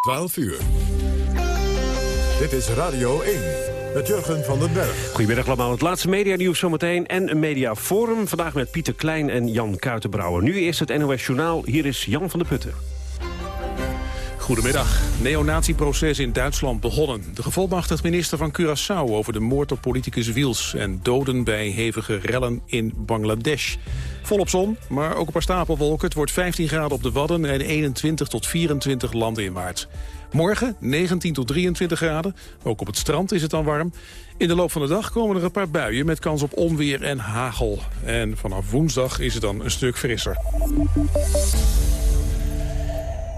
12 uur. Dit is Radio 1 met Jurgen van den Berg. Goedemiddag allemaal. Het laatste medianieuws zometeen en een mediaforum. Vandaag met Pieter Klein en Jan Kuitenbrouwer. Nu eerst het NOS Journaal. Hier is Jan van der Putten. Goedemiddag. Neonatieproces in Duitsland begonnen. De gevolmachtigd minister van Curaçao over de moord op politicus Wiels... en doden bij hevige rellen in Bangladesh. Volop zon, maar ook een paar stapelwolken. Het wordt 15 graden op de Wadden en 21 tot 24 landinwaarts. Morgen 19 tot 23 graden. Ook op het strand is het dan warm. In de loop van de dag komen er een paar buien met kans op onweer en hagel. En vanaf woensdag is het dan een stuk frisser.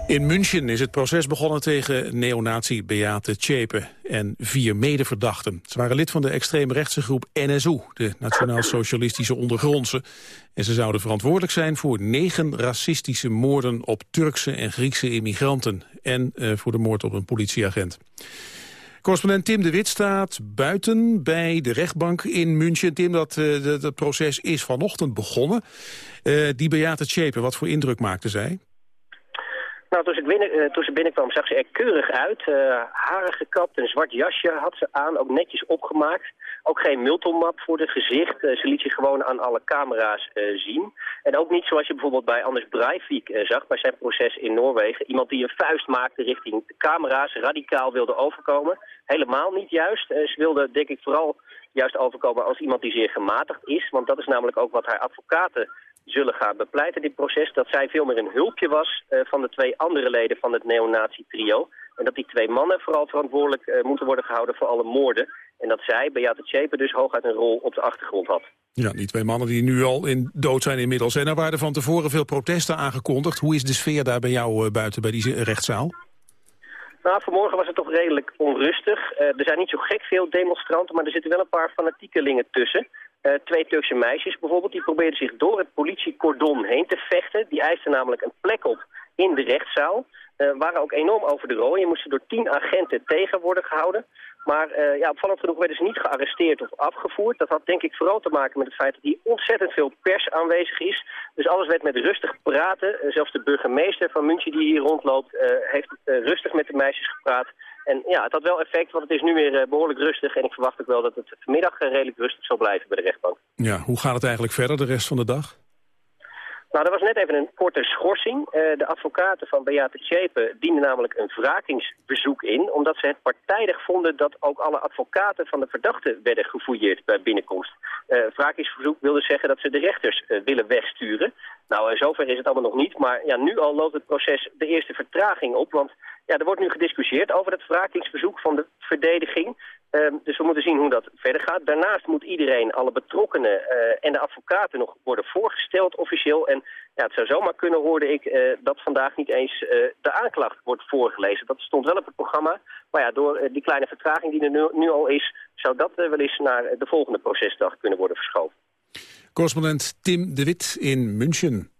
In München is het proces begonnen tegen neonazi Beate Tjepe en vier medeverdachten. Ze waren lid van de extreemrechtse groep NSU, de Nationaal-Socialistische Ondergrondse. En ze zouden verantwoordelijk zijn voor negen racistische moorden op Turkse en Griekse immigranten. En uh, voor de moord op een politieagent. Correspondent Tim de Wit staat buiten bij de rechtbank in München. Tim, dat, uh, dat, proces is vanochtend begonnen. Uh, die Beate Tjepe, wat voor indruk maakte zij? Nou, toen, binnen, uh, toen, ze binnenkwam zag ze er keurig uit. Uh, haren gekapt, een zwart jasje had ze aan, ook netjes opgemaakt. Ook geen multomap voor het gezicht. Uh, ze liet zich gewoon aan alle camera's zien. En ook niet zoals je bijvoorbeeld bij Anders Breivik zag, bij zijn proces in Noorwegen. Iemand die een vuist maakte richting de camera's, radicaal wilde overkomen. Helemaal niet juist. ze wilde, denk ik, vooral juist overkomen als iemand die zeer gematigd is. Want dat is namelijk ook wat haar advocaten zullen gaan bepleiten, dit proces, dat zij veel meer een hulpje was uh, van de twee andere leden van het neonazi-trio. En dat die twee mannen vooral verantwoordelijk uh, moeten worden gehouden voor alle moorden. En dat zij, Beate Tjepe, dus hooguit een rol op de achtergrond had. Ja, die twee mannen die nu al in dood zijn inmiddels. En er waren van tevoren veel protesten aangekondigd. Hoe is de sfeer daar bij jou uh, buiten, bij die rechtszaal? Nou, vanmorgen was het toch redelijk onrustig. er zijn niet zo gek veel demonstranten, maar er zitten wel een paar fanatiekelingen tussen. Uh, twee Turkse meisjes bijvoorbeeld, die probeerden zich door het politiecordon heen te vechten. Die eisten namelijk een plek op in de rechtszaal. Uh, waren ook enorm over de rooien. moesten door tien agenten tegen worden gehouden. Maar uh, ja, opvallend genoeg werden ze niet gearresteerd of afgevoerd. Dat had denk ik vooral te maken met het feit dat hier ontzettend veel pers aanwezig is. Dus alles werd met rustig praten. zelfs de burgemeester van München die hier rondloopt heeft rustig met de meisjes gepraat. En ja, het had wel effect, want het is nu weer uh, behoorlijk rustig. En ik verwacht ook wel dat het vanmiddag uh, redelijk rustig zal blijven bij de rechtbank. Ja, hoe gaat het eigenlijk verder de rest van de dag? Nou, er was net even een korte schorsing. Uh, de advocaten van Beate Tjepe dienden namelijk een wrakingsbezoek in... omdat ze het partijdig vonden dat ook alle advocaten van de verdachte werden gefouilleerd bij binnenkomst. Uh, wrakingsverzoek wilde zeggen dat ze de rechters willen wegsturen. Nou, zover is het allemaal nog niet, maar ja, nu al loopt het proces de eerste vertraging op... want ja, er wordt nu gediscussieerd over het wrakingsverzoek van de verdediging. Um, dus we moeten zien hoe dat verder gaat. Daarnaast moet iedereen, alle betrokkenen uh, en de advocaten nog worden voorgesteld officieel. En ja, het zou zomaar kunnen, hoorde ik, uh, dat vandaag niet eens de aanklacht wordt voorgelezen. Dat stond wel op het programma. Maar ja, door die kleine vertraging die er nu, nu al is, zou dat wel eens naar de volgende procesdag kunnen worden verschoven. Correspondent Tim de Wit in München.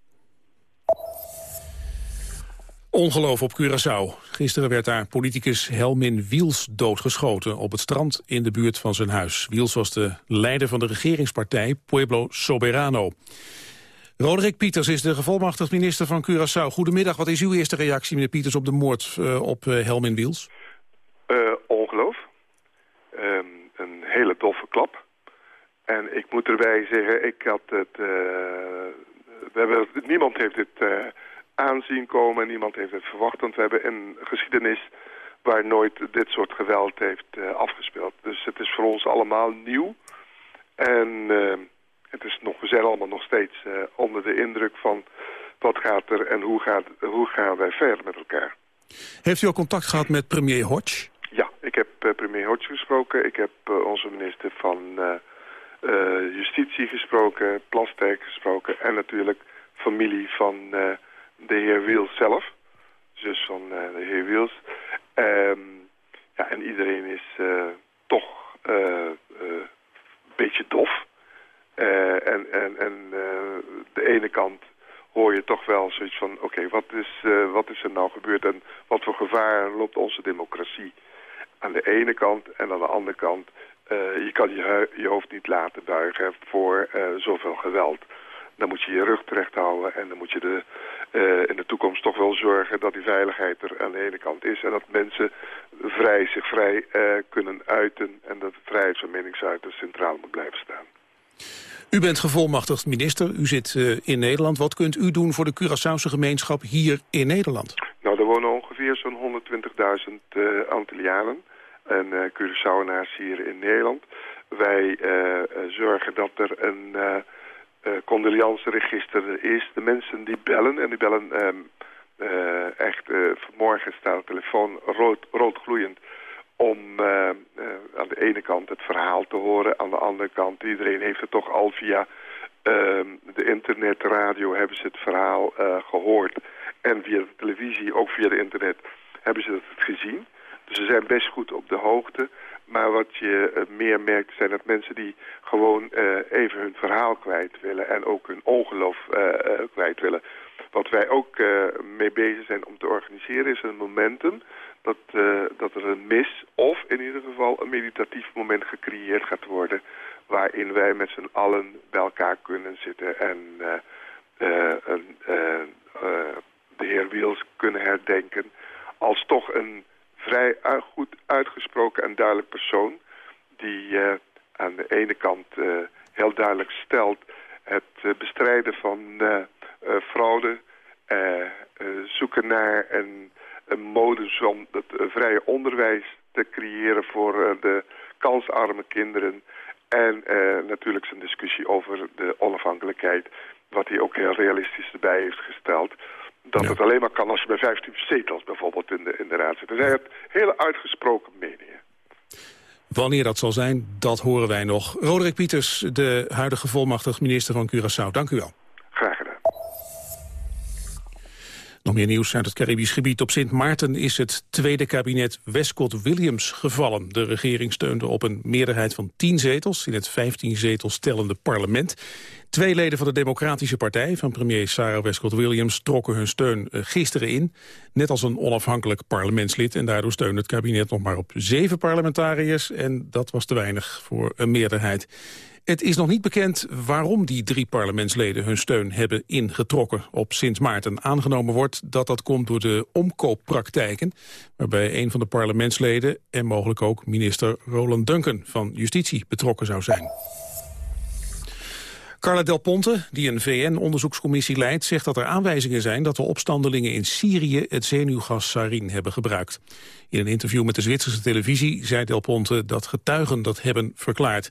Ongeloof op Curaçao. Gisteren werd daar politicus Helmin Wiels doodgeschoten op het strand in de buurt van zijn huis. Wiels was de leider van de regeringspartij Pueblo Soberano. Roderick Pieters is de gevolmachtigd minister van Curaçao. Goedemiddag, wat is uw eerste reactie, meneer Pieters, op de moord uh, op uh, Helmin Wiels? Uh, ongeloof. Um, een hele doffe klap. En ik moet erbij zeggen, ik had het... we hebben, niemand heeft dit aanzien komen. Niemand heeft het verwacht, want we hebben een geschiedenis waar nooit dit soort geweld heeft uh, afgespeeld. Dus het is voor ons allemaal nieuw. En het is nog, we zijn allemaal nog steeds onder de indruk van wat gaat er en hoe, gaat, hoe gaan wij verder met elkaar. Heeft u al contact gehad met premier Hodge? Ja, ik heb premier Hodge gesproken. Ik heb onze minister van Justitie gesproken, Plastek gesproken en natuurlijk familie van de heer Wiels zelf. Zus van uh, de heer Wiels. Um, ja, en iedereen is toch een beetje dof. en en, en de ene kant hoor je toch wel zoiets van... oké, wat, is wat is er nou gebeurd en wat voor gevaar loopt onze democratie? Aan de ene kant en aan de andere kant... je kan je, je hoofd niet laten buigen voor zoveel geweld. dan moet je je rug terecht houden en dan moet je de, uh, in de toekomst toch wel zorgen dat die veiligheid er aan de ene kant is. En dat mensen vrij, zich vrij uh, kunnen uiten en dat de vrijheid van meningsuiten centraal moet blijven staan. U bent gevolmachtigd minister, u zit uh, in Nederland. Wat kunt u doen voor de Curaçaose gemeenschap hier in Nederland? Nou, er wonen ongeveer zo'n 120.000 Antillianen en uh, Curaçaoenaars hier in Nederland. Wij zorgen dat er een uh, is. De mensen die bellen, en die bellen uh, echt... Vanmorgen staat de telefoon rood, roodgloeiend... om aan de ene kant het verhaal te horen. Aan de andere kant, iedereen heeft het toch al via ehm, de internet, radio... hebben ze het verhaal gehoord. En via de televisie, ook via de internet, hebben ze het gezien. Ze zijn best goed op de hoogte... Maar wat je uh, meer merkt zijn dat mensen die gewoon uh, even hun verhaal kwijt willen en ook hun ongeloof uh, kwijt willen. Wat wij ook mee bezig zijn om te organiseren is een momentum dat, dat er een mis of in ieder geval een meditatief moment gecreëerd gaat worden waarin wij met z'n allen bij elkaar kunnen zitten en de heer Wiels kunnen herdenken als toch een vrij goed uitgesproken en duidelijk persoon... die uh, aan de ene kant uh, heel duidelijk stelt het uh, bestrijden van fraude... zoeken naar een, een modus om het vrije onderwijs te creëren voor de kansarme kinderen... En natuurlijk zijn discussie over de onafhankelijkheid... wat hij ook heel realistisch erbij heeft gesteld dat het alleen maar kan als je bij 15 zetels bijvoorbeeld in de, in de raad zit. Er zijn hele uitgesproken meningen. Wanneer dat zal zijn, dat horen wij nog. Roderick Pieters, de huidige volmachtig minister van Curaçao. Dank u wel. Nog meer nieuws uit het Caribisch gebied. Op Sint Maarten is het tweede kabinet Westcott Williams gevallen. De regering steunde op een meerderheid van 10 zetels... in het 15 zetels tellende parlement. Twee leden van de Democratische Partij van premier Sarah Westcott Williams trokken hun steun eh, gisteren in, net als een onafhankelijk parlementslid. En daardoor steunde het kabinet nog maar op zeven parlementariërs en dat was te weinig voor een meerderheid. Het is nog niet bekend waarom die drie parlementsleden hun steun hebben ingetrokken. Op Sint Maarten aangenomen wordt dat dat komt door de omkooppraktijken... waarbij een van de parlementsleden en mogelijk ook minister Roland Duncan van Justitie betrokken zou zijn. Carla Del Ponte, die een VN-onderzoekscommissie leidt... zegt dat er aanwijzingen zijn dat de opstandelingen in Syrië... het zenuwgas sarin hebben gebruikt. In een interview met de Zwitserse televisie zei Del Ponte... dat getuigen dat hebben verklaard.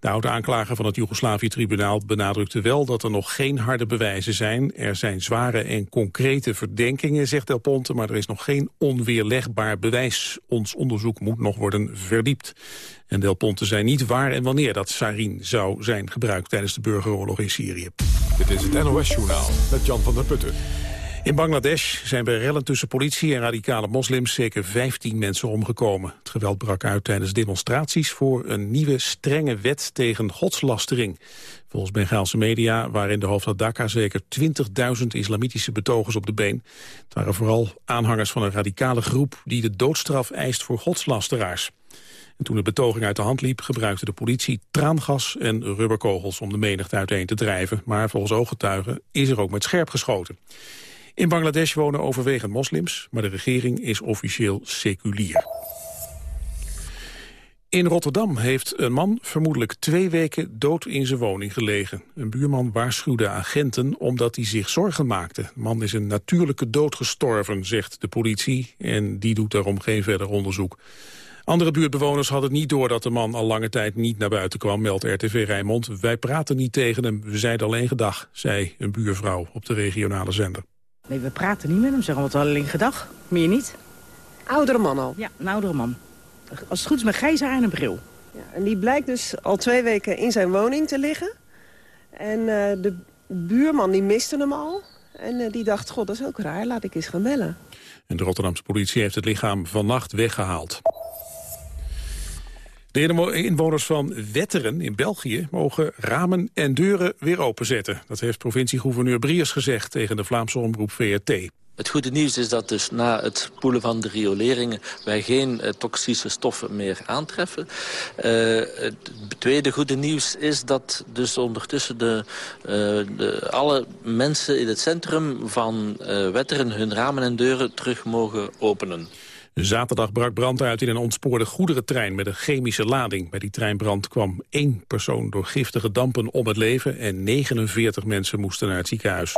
De oude aanklager van het Joegoslavië-tribunaal benadrukte wel... dat er nog geen harde bewijzen zijn. Er zijn zware en concrete verdenkingen, zegt Del Ponte... maar er is nog geen onweerlegbaar bewijs. Ons onderzoek moet nog worden verdiept. En Del Ponte zei niet waar en wanneer dat sarin zou zijn gebruikt... tijdens de burgeroorlog in Syrië. Dit is het NOS-journaal met Jan van der Putten. In Bangladesh zijn bij rellen tussen politie en radicale moslims zeker 15 mensen omgekomen. Het geweld brak uit tijdens demonstraties voor een nieuwe strenge wet tegen godslastering. Volgens Bengaalse media waren in de hoofdstad Dhaka zeker 20.000 islamitische betogers op de been. Het waren vooral aanhangers van een radicale groep die de doodstraf eist voor godslasteraars. En toen de betoging uit de hand liep, gebruikte de politie traangas en rubberkogels om de menigte uiteen te drijven. Maar volgens ooggetuigen is er ook met scherp geschoten. In Bangladesh wonen overwegend moslims, maar de regering is officieel seculier. In Rotterdam heeft een man vermoedelijk twee weken dood in zijn woning gelegen. Een buurman waarschuwde agenten omdat hij zich zorgen maakte. De man is een natuurlijke dood gestorven, zegt de politie, en die doet daarom geen verder onderzoek. Andere buurtbewoners hadden niet door dat de man al lange tijd niet naar buiten kwam, meldt RTV Rijnmond. Wij praten niet tegen hem, we zeiden alleen gedag, zei een buurvrouw op de regionale zender. Nee, we praten niet met hem, zeggen we alleen gedag. Meer niet. Oudere man al? Ja, een oudere man. Als het goed is met haar en een bril. Ja, en die blijkt dus al twee weken in zijn woning te liggen. En uh, de buurman die miste hem al. En uh, die dacht, god, dat is ook raar, laat ik eens gaan bellen. En de Rotterdamse politie heeft het lichaam vannacht weggehaald. De inwoners van Wetteren in België mogen ramen en deuren weer openzetten. Dat heeft provincie-gouverneur Briers gezegd tegen de Vlaamse omroep VRT. Het goede nieuws is dat dus na het spoelen van de rioleringen... wij geen uh, toxische stoffen meer aantreffen. Uh, het tweede goede nieuws is dat dus ondertussen de, uh, de, alle mensen in het centrum van Wetteren... hun ramen en deuren terug mogen openen. Zaterdag brak brand uit in een ontspoorde goederentrein met een chemische lading. Bij die treinbrand kwam één persoon door giftige dampen om het leven... en 49 mensen moesten naar het ziekenhuis.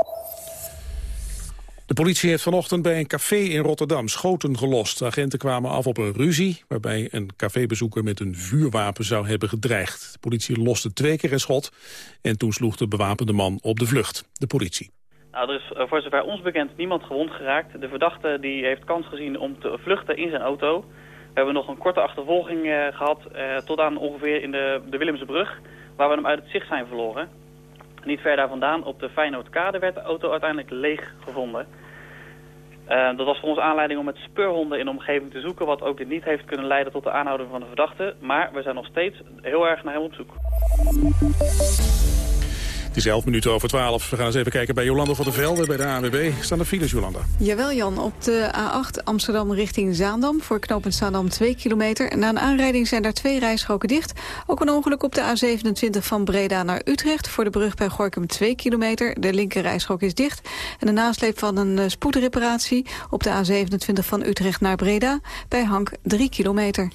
De politie heeft vanochtend bij een café in Rotterdam schoten gelost. agenten kwamen af op een ruzie waarbij een cafébezoeker met een vuurwapen zou hebben gedreigd. De politie loste twee keer een schot en toen sloeg de bewapende man op de vlucht. De politie. Nou, er is eh, voor zover ons bekend niemand gewond geraakt. De verdachte die heeft kans gezien om te vluchten in zijn auto. We hebben nog een korte achtervolging uh, gehad uh, tot aan ongeveer in de, de Willemsbrug, waar we hem uit het zicht zijn verloren. Niet ver daar vandaan, op de Feyenoordkade, werd de auto uiteindelijk leeg gevonden. Dat was voor ons aanleiding om met speurhonden in de omgeving te zoeken... wat ook niet heeft kunnen leiden tot de aanhouding van de verdachte. Maar we zijn nog steeds heel erg naar hem op zoek. Het is 11 minuten over 12. We gaan eens even kijken bij Jolanda van der Velde bij de ANWB. Staan er files, Jolanda? Jawel, Jan. Op de A8 Amsterdam richting Zaandam. Voor knooppunt Zaandam 2 kilometer. Na een aanrijding zijn daar twee rijstroken dicht. Ook een ongeluk op de A27 van Breda naar Utrecht. Voor de brug bij Gorkum 2 kilometer. De linker rijstrook is dicht. En de nasleep van een eh, spoedreparatie op de A27 van Utrecht naar Breda. Bij Hank 3 kilometer.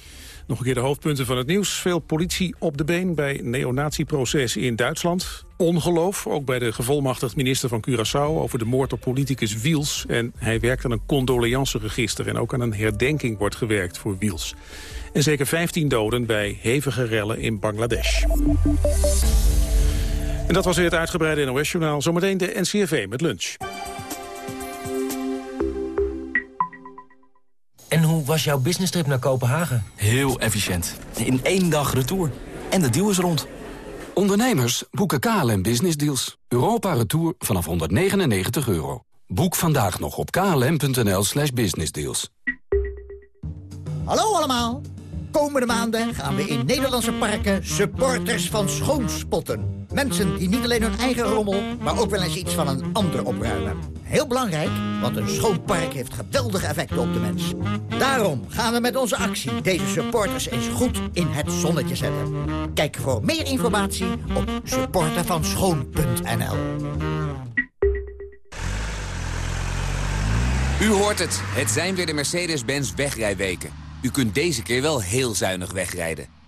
Nog een keer de hoofdpunten van het nieuws. Veel politie op de been bij neonatieproces in Duitsland. Ongeloof, ook bij de gevolmachtigd minister van Curaçao... over de moord op politicus Wiels. En hij werkt aan een condoleanceregister. En ook aan een herdenking wordt gewerkt voor Wiels. En zeker 15 doden bij hevige rellen in Bangladesh. En dat was weer het uitgebreide NOS-journaal. Zometeen de NCRV met lunch. En hoe was jouw business trip naar Kopenhagen? Heel efficiënt. In één dag retour. En de deal is rond. Ondernemers boeken KLM Business Deals. Europa Retour vanaf 199 euro. Boek vandaag nog op klm.nl slash businessdeals. Hallo allemaal. Komende maanden gaan we in Nederlandse parken supporters van schoonspotten. Mensen die niet alleen hun eigen rommel, maar ook wel eens iets van een ander opruimen. Heel belangrijk, want een schoon park heeft geweldige effecten op de mens. Daarom gaan we met onze actie deze supporters eens goed in het zonnetje zetten. Kijk voor meer informatie op supportervanschoon.nl U hoort het, het zijn weer de Mercedes-Benz wegrijweken. U kunt deze keer wel heel zuinig wegrijden.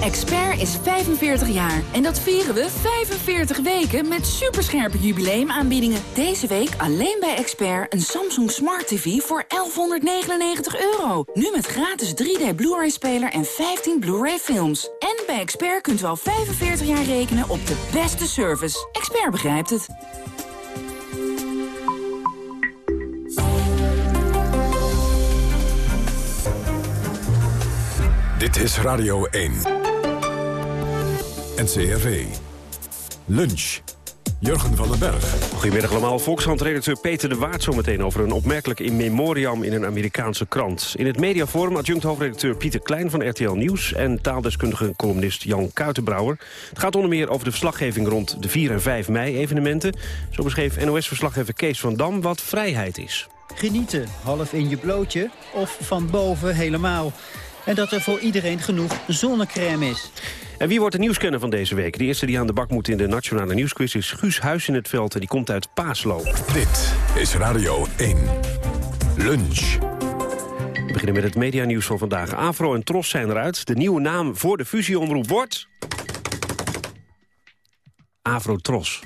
Expert is 45 jaar en dat vieren we 45 weken met superscherpe jubileumaanbiedingen. Deze week alleen bij Expert een Samsung Smart TV voor 1199 euro. Nu met gratis 3D Blu-ray speler en 15 Blu-ray films. En bij Expert kunt u al 45 jaar rekenen op de beste service. Expert begrijpt het. Dit is Radio 1. NCRV. Lunch. Jurgen van den Berg. Goedemiddag allemaal. Volkskrant-redacteur Peter de Waard zometeen over een opmerkelijk in memoriam in een Amerikaanse krant. In het mediaforum adjunct hoofdredacteur Pieter Klein van RTL Nieuws... en taaldeskundige columnist Jan Kuitenbrouwer. Het gaat onder meer over de verslaggeving rond de 4 en 5 mei-evenementen. Zo beschreef NOS-verslaggever Kees van Dam wat vrijheid is. Genieten, half in je blootje of van boven helemaal. En dat er voor iedereen genoeg zonnecrème is. En wie wordt de nieuwskenner van deze week? De eerste die aan de bak moet in de Nationale Nieuwsquiz is Guus Huis in het veld. En die komt uit Paaslo. Dit is Radio 1. Lunch. We beginnen met het medianieuws van vandaag. Afro en Tros zijn eruit. De nieuwe naam voor de fusieomroep wordt... Afro Tros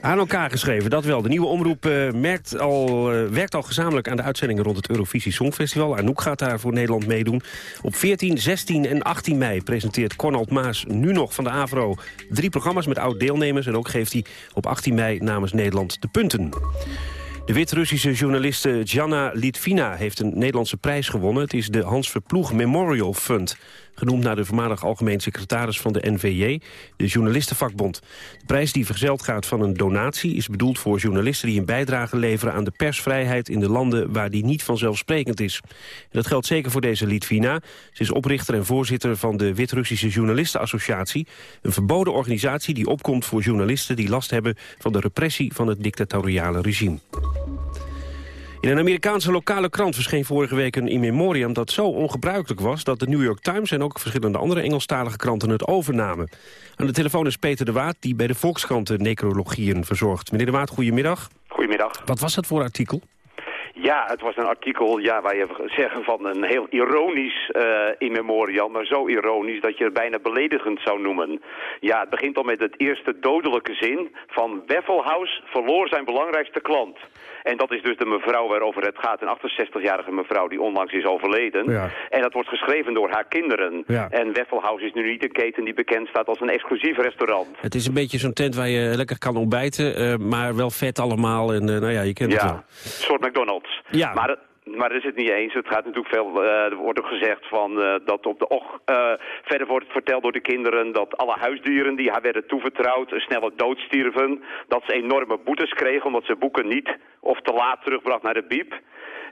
aan elkaar geschreven, dat wel. De nieuwe omroep uh, merkt al, uh, werkt al gezamenlijk aan de uitzendingen rond het Eurovisie Songfestival. Anouk gaat daar voor Nederland meedoen. Op 14, 16 en 18 mei presenteert Cornald Maas nu nog van de AVRO drie programma's met oud-deelnemers. En ook geeft hij op 18 mei namens Nederland de punten. De Wit-Russische journaliste Jana Litvina heeft een Nederlandse prijs gewonnen. Het is de Hans Verploeg Memorial Fund genoemd naar de voormalig algemeen secretaris van de NVJ, de Journalistenvakbond. De prijs die verzeld gaat van een donatie is bedoeld voor journalisten die een bijdrage leveren aan de persvrijheid in de landen waar die niet vanzelfsprekend is. En dat geldt zeker voor deze Litvina. Ze is oprichter en voorzitter van de Wit-Russische Journalistenassociatie, een verboden organisatie die opkomt voor journalisten die last hebben van de repressie van het dictatoriale regime. In een Amerikaanse lokale krant verscheen vorige week een in memoriam dat zo ongebruikelijk was dat de New York Times en ook verschillende andere Engelstalige kranten het overnamen. Aan de telefoon is Peter de Waard die bij de Volkskranten necrologieën verzorgt. Meneer de Waard, goedemiddag. Goedemiddag. Wat was dat voor artikel? Ja, het was een artikel ja, waar je zeggen van een heel ironisch uh, in memoriam, maar zo ironisch dat je het bijna beledigend zou noemen. Ja, het begint al met het eerste dodelijke zin van Weffelhaus verloor zijn belangrijkste klant. En dat is dus de mevrouw waarover het gaat, een 68-jarige mevrouw die onlangs is overleden. Ja. En dat wordt geschreven door haar kinderen. Ja. En Weffelhaus is nu niet een keten die bekend staat als een exclusief restaurant. Het is een beetje zo'n tent waar je lekker kan ontbijten, uh, maar wel vet allemaal. En uh, nou ja, je kent het wel. een soort McDonald's. Ja. Maar, maar dat is het niet eens. Het gaat natuurlijk veel, uh, er wordt ook gezegd van, uh, dat op de och, uh, verder wordt verteld door de kinderen dat alle huisdieren die haar werden toevertrouwd een snelle dood stierven. Dat ze enorme boetes kregen omdat ze boeken niet of te laat terugbracht naar de biep.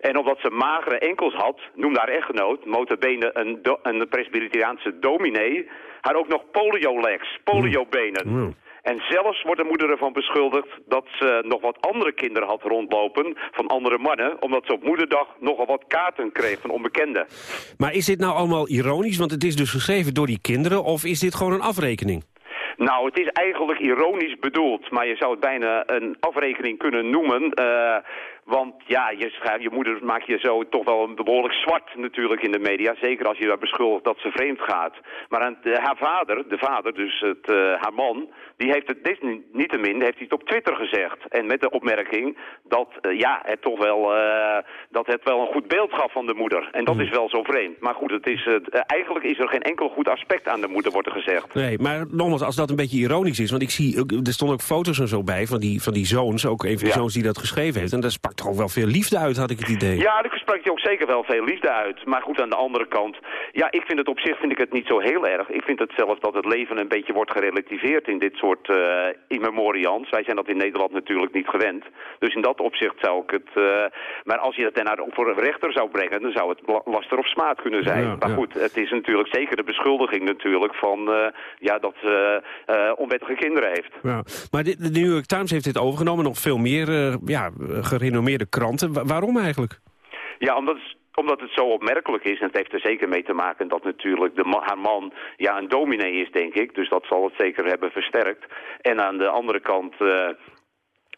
En omdat ze magere enkels had, noemde haar echtgenoot, notabene een, do een presbyteriaanse dominee, haar ook nog poliolegs, poliobenen. Mm. En zelfs wordt de moeder ervan beschuldigd dat ze nog wat andere kinderen had rondlopen van andere mannen, omdat ze op moederdag nogal wat kaarten kreeg van onbekenden. Maar is dit nou allemaal ironisch? Want het is dus geschreven door die kinderen, of is dit gewoon een afrekening? Nou, het is eigenlijk ironisch bedoeld, maar je zou het bijna een afrekening kunnen noemen. Uh, want ja, je, je moeder maakt je zo toch wel een behoorlijk zwart natuurlijk in de media. Zeker als je daar beschuldigt dat ze vreemd gaat. Maar aan, de, haar vader, de vader, dus het, uh, haar man, die heeft het niet te min, heeft hij het op Twitter gezegd. En met de opmerking dat, uh, ja, het toch wel, dat het wel een goed beeld gaf van de moeder. En dat Hmm. is wel zo vreemd. Maar goed, het is, eigenlijk is er geen enkel goed aspect aan de moeder, wordt er gezegd. Nee, maar nogmaals, als dat een beetje ironisch is... want ik zie, er stonden ook foto's en zo bij van die, van die zoons... ook een van die Ja. zoons die dat geschreven heeft. En daar sprak toch ook wel veel liefde uit, had ik het idee. Ja, er sprak je ook zeker wel veel liefde uit. Maar goed, aan de andere kant, ja, ik vind het op zich vind ik het niet zo heel erg. Ik vind het zelfs dat het leven een beetje wordt gerelativeerd in dit soort uh, in. Wij zijn dat in Nederland natuurlijk niet gewend. Dus in dat opzicht zou ik het... Uh, maar als je dan naar voor een rechter zou brengen, dan zou het laster of smaad kunnen zijn. Ja, maar ja. goed, het is natuurlijk zeker de beschuldiging natuurlijk van uh, ja, dat ze onwettige kinderen heeft. Ja. Maar de, de New York Times heeft dit overgenomen, nog veel meer ja, gerenommeerde kranten. Wa waarom eigenlijk? Ja, omdat omdat het zo opmerkelijk is, en het heeft er zeker mee te maken dat natuurlijk de haar man ja, een dominee is, denk ik. Dus dat zal het zeker hebben versterkt. En aan de andere kant... Uh,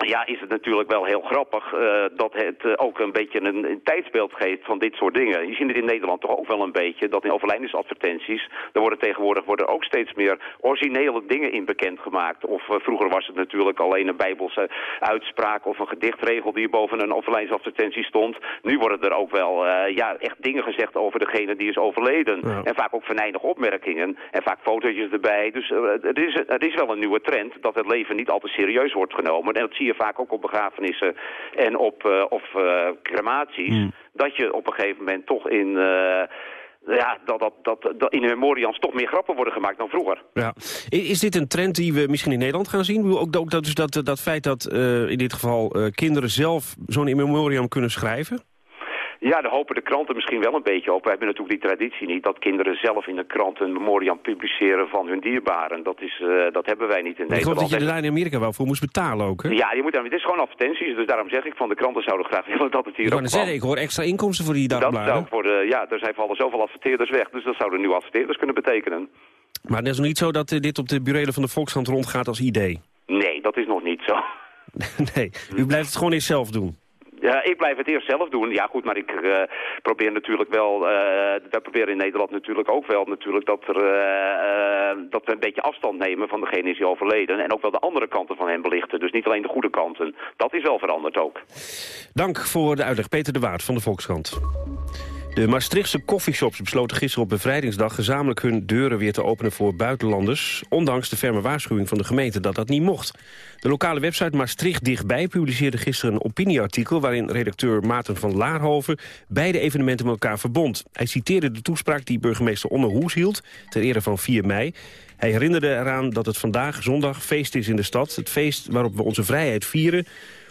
ja, is het natuurlijk wel heel grappig uh, dat het uh, ook een beetje een, een, tijdsbeeld geeft van dit soort dingen. Je ziet het in Nederland toch ook wel een beetje, dat in overlijdensadvertenties, er worden tegenwoordig worden ook steeds meer originele dingen in bekendgemaakt. Of uh, vroeger was het natuurlijk alleen een bijbelse uitspraak of een gedichtregel die boven een overlijdensadvertentie stond. Nu worden er ook wel ja, echt dingen gezegd over degene die is overleden. Ja. En vaak ook venijnige opmerkingen en vaak fotootjes erbij. Dus het, is, het is wel een nieuwe trend dat het leven niet al te serieus wordt genomen. En dat zie je vaak ook op begrafenissen en op uh, of uh, crematies, mm. dat je op een gegeven moment toch in... Uh, ja, dat, dat, dat, dat in memoriams toch meer grappen worden gemaakt dan vroeger. Ja. Is dit een trend die we misschien in Nederland gaan zien? Ook, ook dat, dus dat, dat feit dat in dit geval kinderen zelf zo'n in memoriam kunnen schrijven? Ja, daar hopen de kranten misschien wel een beetje op. We hebben natuurlijk die traditie niet dat kinderen zelf in de krant een memoriam publiceren van hun dierbaren. Dat, is, uh, dat hebben wij niet in Nederland. Ik geloof dat je daar in Amerika wel voor moest betalen ook, hè? Ja, je moet, het is gewoon advertenties, dus daarom zeg ik van de kranten zouden graag willen dat het hier ik ook zeggen, Ik hoor extra inkomsten voor die dagbladen. Dat zou voor de, ja, er zijn vallen zoveel adverteerders weg, dus dat zouden nu adverteerders kunnen betekenen. Maar het is nog niet zo dat uh, dit op de burelen van de Volkskrant rondgaat als idee? Nee, dat is nog niet zo. nee, u blijft het gewoon eens zelf doen. Ja, ik blijf het eerst zelf doen. Ja goed, maar ik uh, probeer natuurlijk wel, uh, wij proberen in Nederland natuurlijk ook wel natuurlijk dat, er, uh, dat we een beetje afstand nemen van degene die is overleden. En ook wel de andere kanten van hem belichten. Dus niet alleen de goede kanten. Dat is wel veranderd ook. Dank voor de uitleg. Peter de Waard van de Volkskrant. De Maastrichtse coffeeshops besloten gisteren op bevrijdingsdag... gezamenlijk hun deuren weer te openen voor buitenlanders... ondanks de ferme waarschuwing van de gemeente dat dat niet mocht. De lokale website Maastricht Dichtbij publiceerde gisteren een opinieartikel... waarin redacteur Maarten van Laarhoven beide evenementen met elkaar verbond. Hij citeerde de toespraak die burgemeester Onne Hoes hield... ter ere van 4 mei. Hij herinnerde eraan dat het vandaag zondag feest is in de stad. Het feest waarop we onze vrijheid vieren...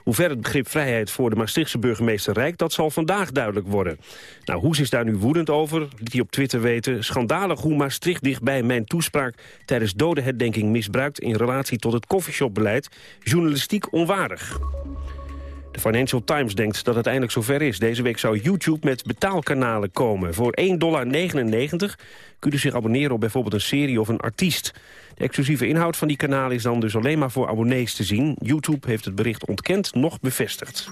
Hoe ver het begrip vrijheid voor de Maastrichtse burgemeester reikt... dat zal vandaag duidelijk worden. Nou, Hoes is daar nu woedend over, liet op Twitter weten. Schandalig hoe Maastricht dichtbij mijn toespraak... tijdens dodenherdenking misbruikt in relatie tot het koffieshopbeleid. Journalistiek onwaardig. De Financial Times denkt dat het eindelijk zover is. Deze week zou YouTube met betaalkanalen komen. Voor 1,99 dollar kunt u zich abonneren op bijvoorbeeld een serie of een artiest. De exclusieve inhoud van die kanalen is dan dus alleen maar voor abonnees te zien. YouTube heeft het bericht ontkend nog bevestigd.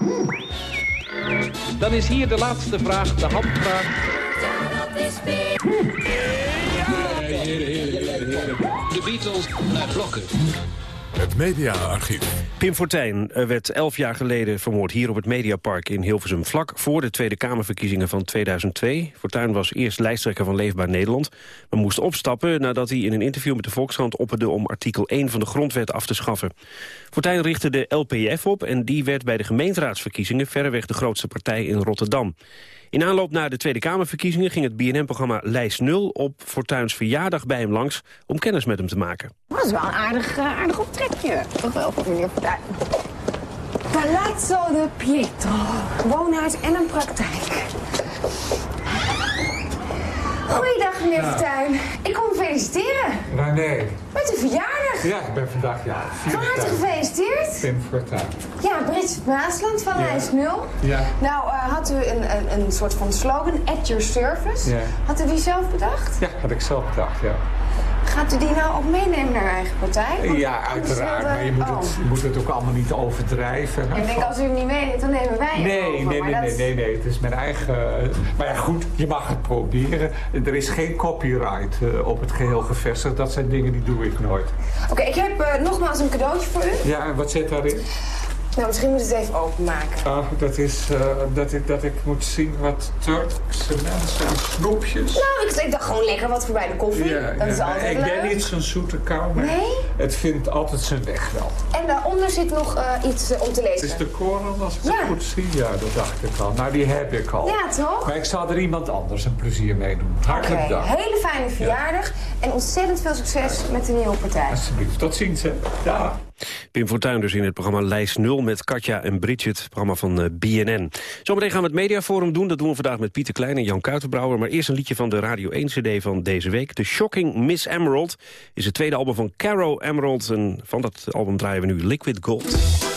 Dan is hier de laatste vraag, de handvraag. De Beatles naar blokken. Het mediaarchief. Pim Fortuyn werd elf jaar geleden vermoord hier op het Mediapark in Hilversum... vlak voor de Tweede Kamerverkiezingen van 2002. Fortuyn was eerst lijsttrekker van Leefbaar Nederland... maar moest opstappen nadat hij in een interview met de Volkskrant... opperde om artikel 1 van de grondwet af te schaffen. Fortuyn richtte de LPF op en die werd bij de gemeenteraadsverkiezingen... verreweg de grootste partij in Rotterdam. In aanloop naar de Tweede Kamerverkiezingen ging het BNN-programma Lijst 0 op Fortuins verjaardag bij hem langs om kennis met hem te maken. Dat is wel een aardig, uh, aardig optrekje. Toch wel voor meneer Fortuyn. Palazzo de Pietro. Woonhuis en een praktijk. Goeiedag, meneer Ja. Fortuyn. Ik kom feliciteren. Nee. Met uw verjaardag. Ja, ik ben vandaag ja. Van harte gefeliciteerd. Pim Fortuyn. Ja, Brits Maasland van Ja. Lijst 0. Ja. Nou, eh, had u een, een, een soort van slogan, at your service. Ja. Had u die zelf bedacht? Ja, had ik zelf bedacht, ja. Gaat u die nou ook meenemen naar uw eigen partij? Want Ja, uiteraard. Maar je moet, Oh. het, je moet het ook allemaal niet overdrijven. Ik denk, als u het niet meeneemt, dan nemen wij het Nee, over. nee, nee, nee, nee, nee. Het is mijn eigen... Maar ja, goed, je mag het proberen. Er is geen copyright eh, op het geheel gevestigd. Dat zijn dingen die doe ik nooit. Oké, ik heb eh, nogmaals een cadeautje voor u. Ja, en wat zit daarin? Nou, misschien moet ik het even openmaken. Ah, dat is eh, dat, ik, dat ik moet zien wat Turkse mensen en snoepjes. Nou, ik, ik dacht gewoon lekker wat voor bij de koffie. Ja, dat is altijd ik leuk. ben niet zo'n zoete kou, maar Nee? het vindt altijd zijn weg wel. En daaronder zit nog eh, iets eh, om te Het lezen. is de koren als ik Ja. het goed zie. Ja, dat dacht ik al. Nou, die heb ik al. Ja, toch? Maar ik zal er iemand anders een plezier mee doen. Hartelijk Oké, dank. hele fijne verjaardag. En ontzettend veel succes met de nieuwe partij. Alsjeblieft. Tot ziens, hè. Ja. Pim Fortuyn dus in het programma Lijst 0 met Katja en Bridget, het programma van eh, BNN. Zometeen gaan we het Mediaforum doen. Dat doen we vandaag met Pieter Klein en Jan Kuitenbrouwer. Maar eerst een liedje van de Radio 1 CD van deze week. The Shocking Miss Emerald is het tweede album van Caro Emerald. En van dat album draaien we nu Liquid Gold.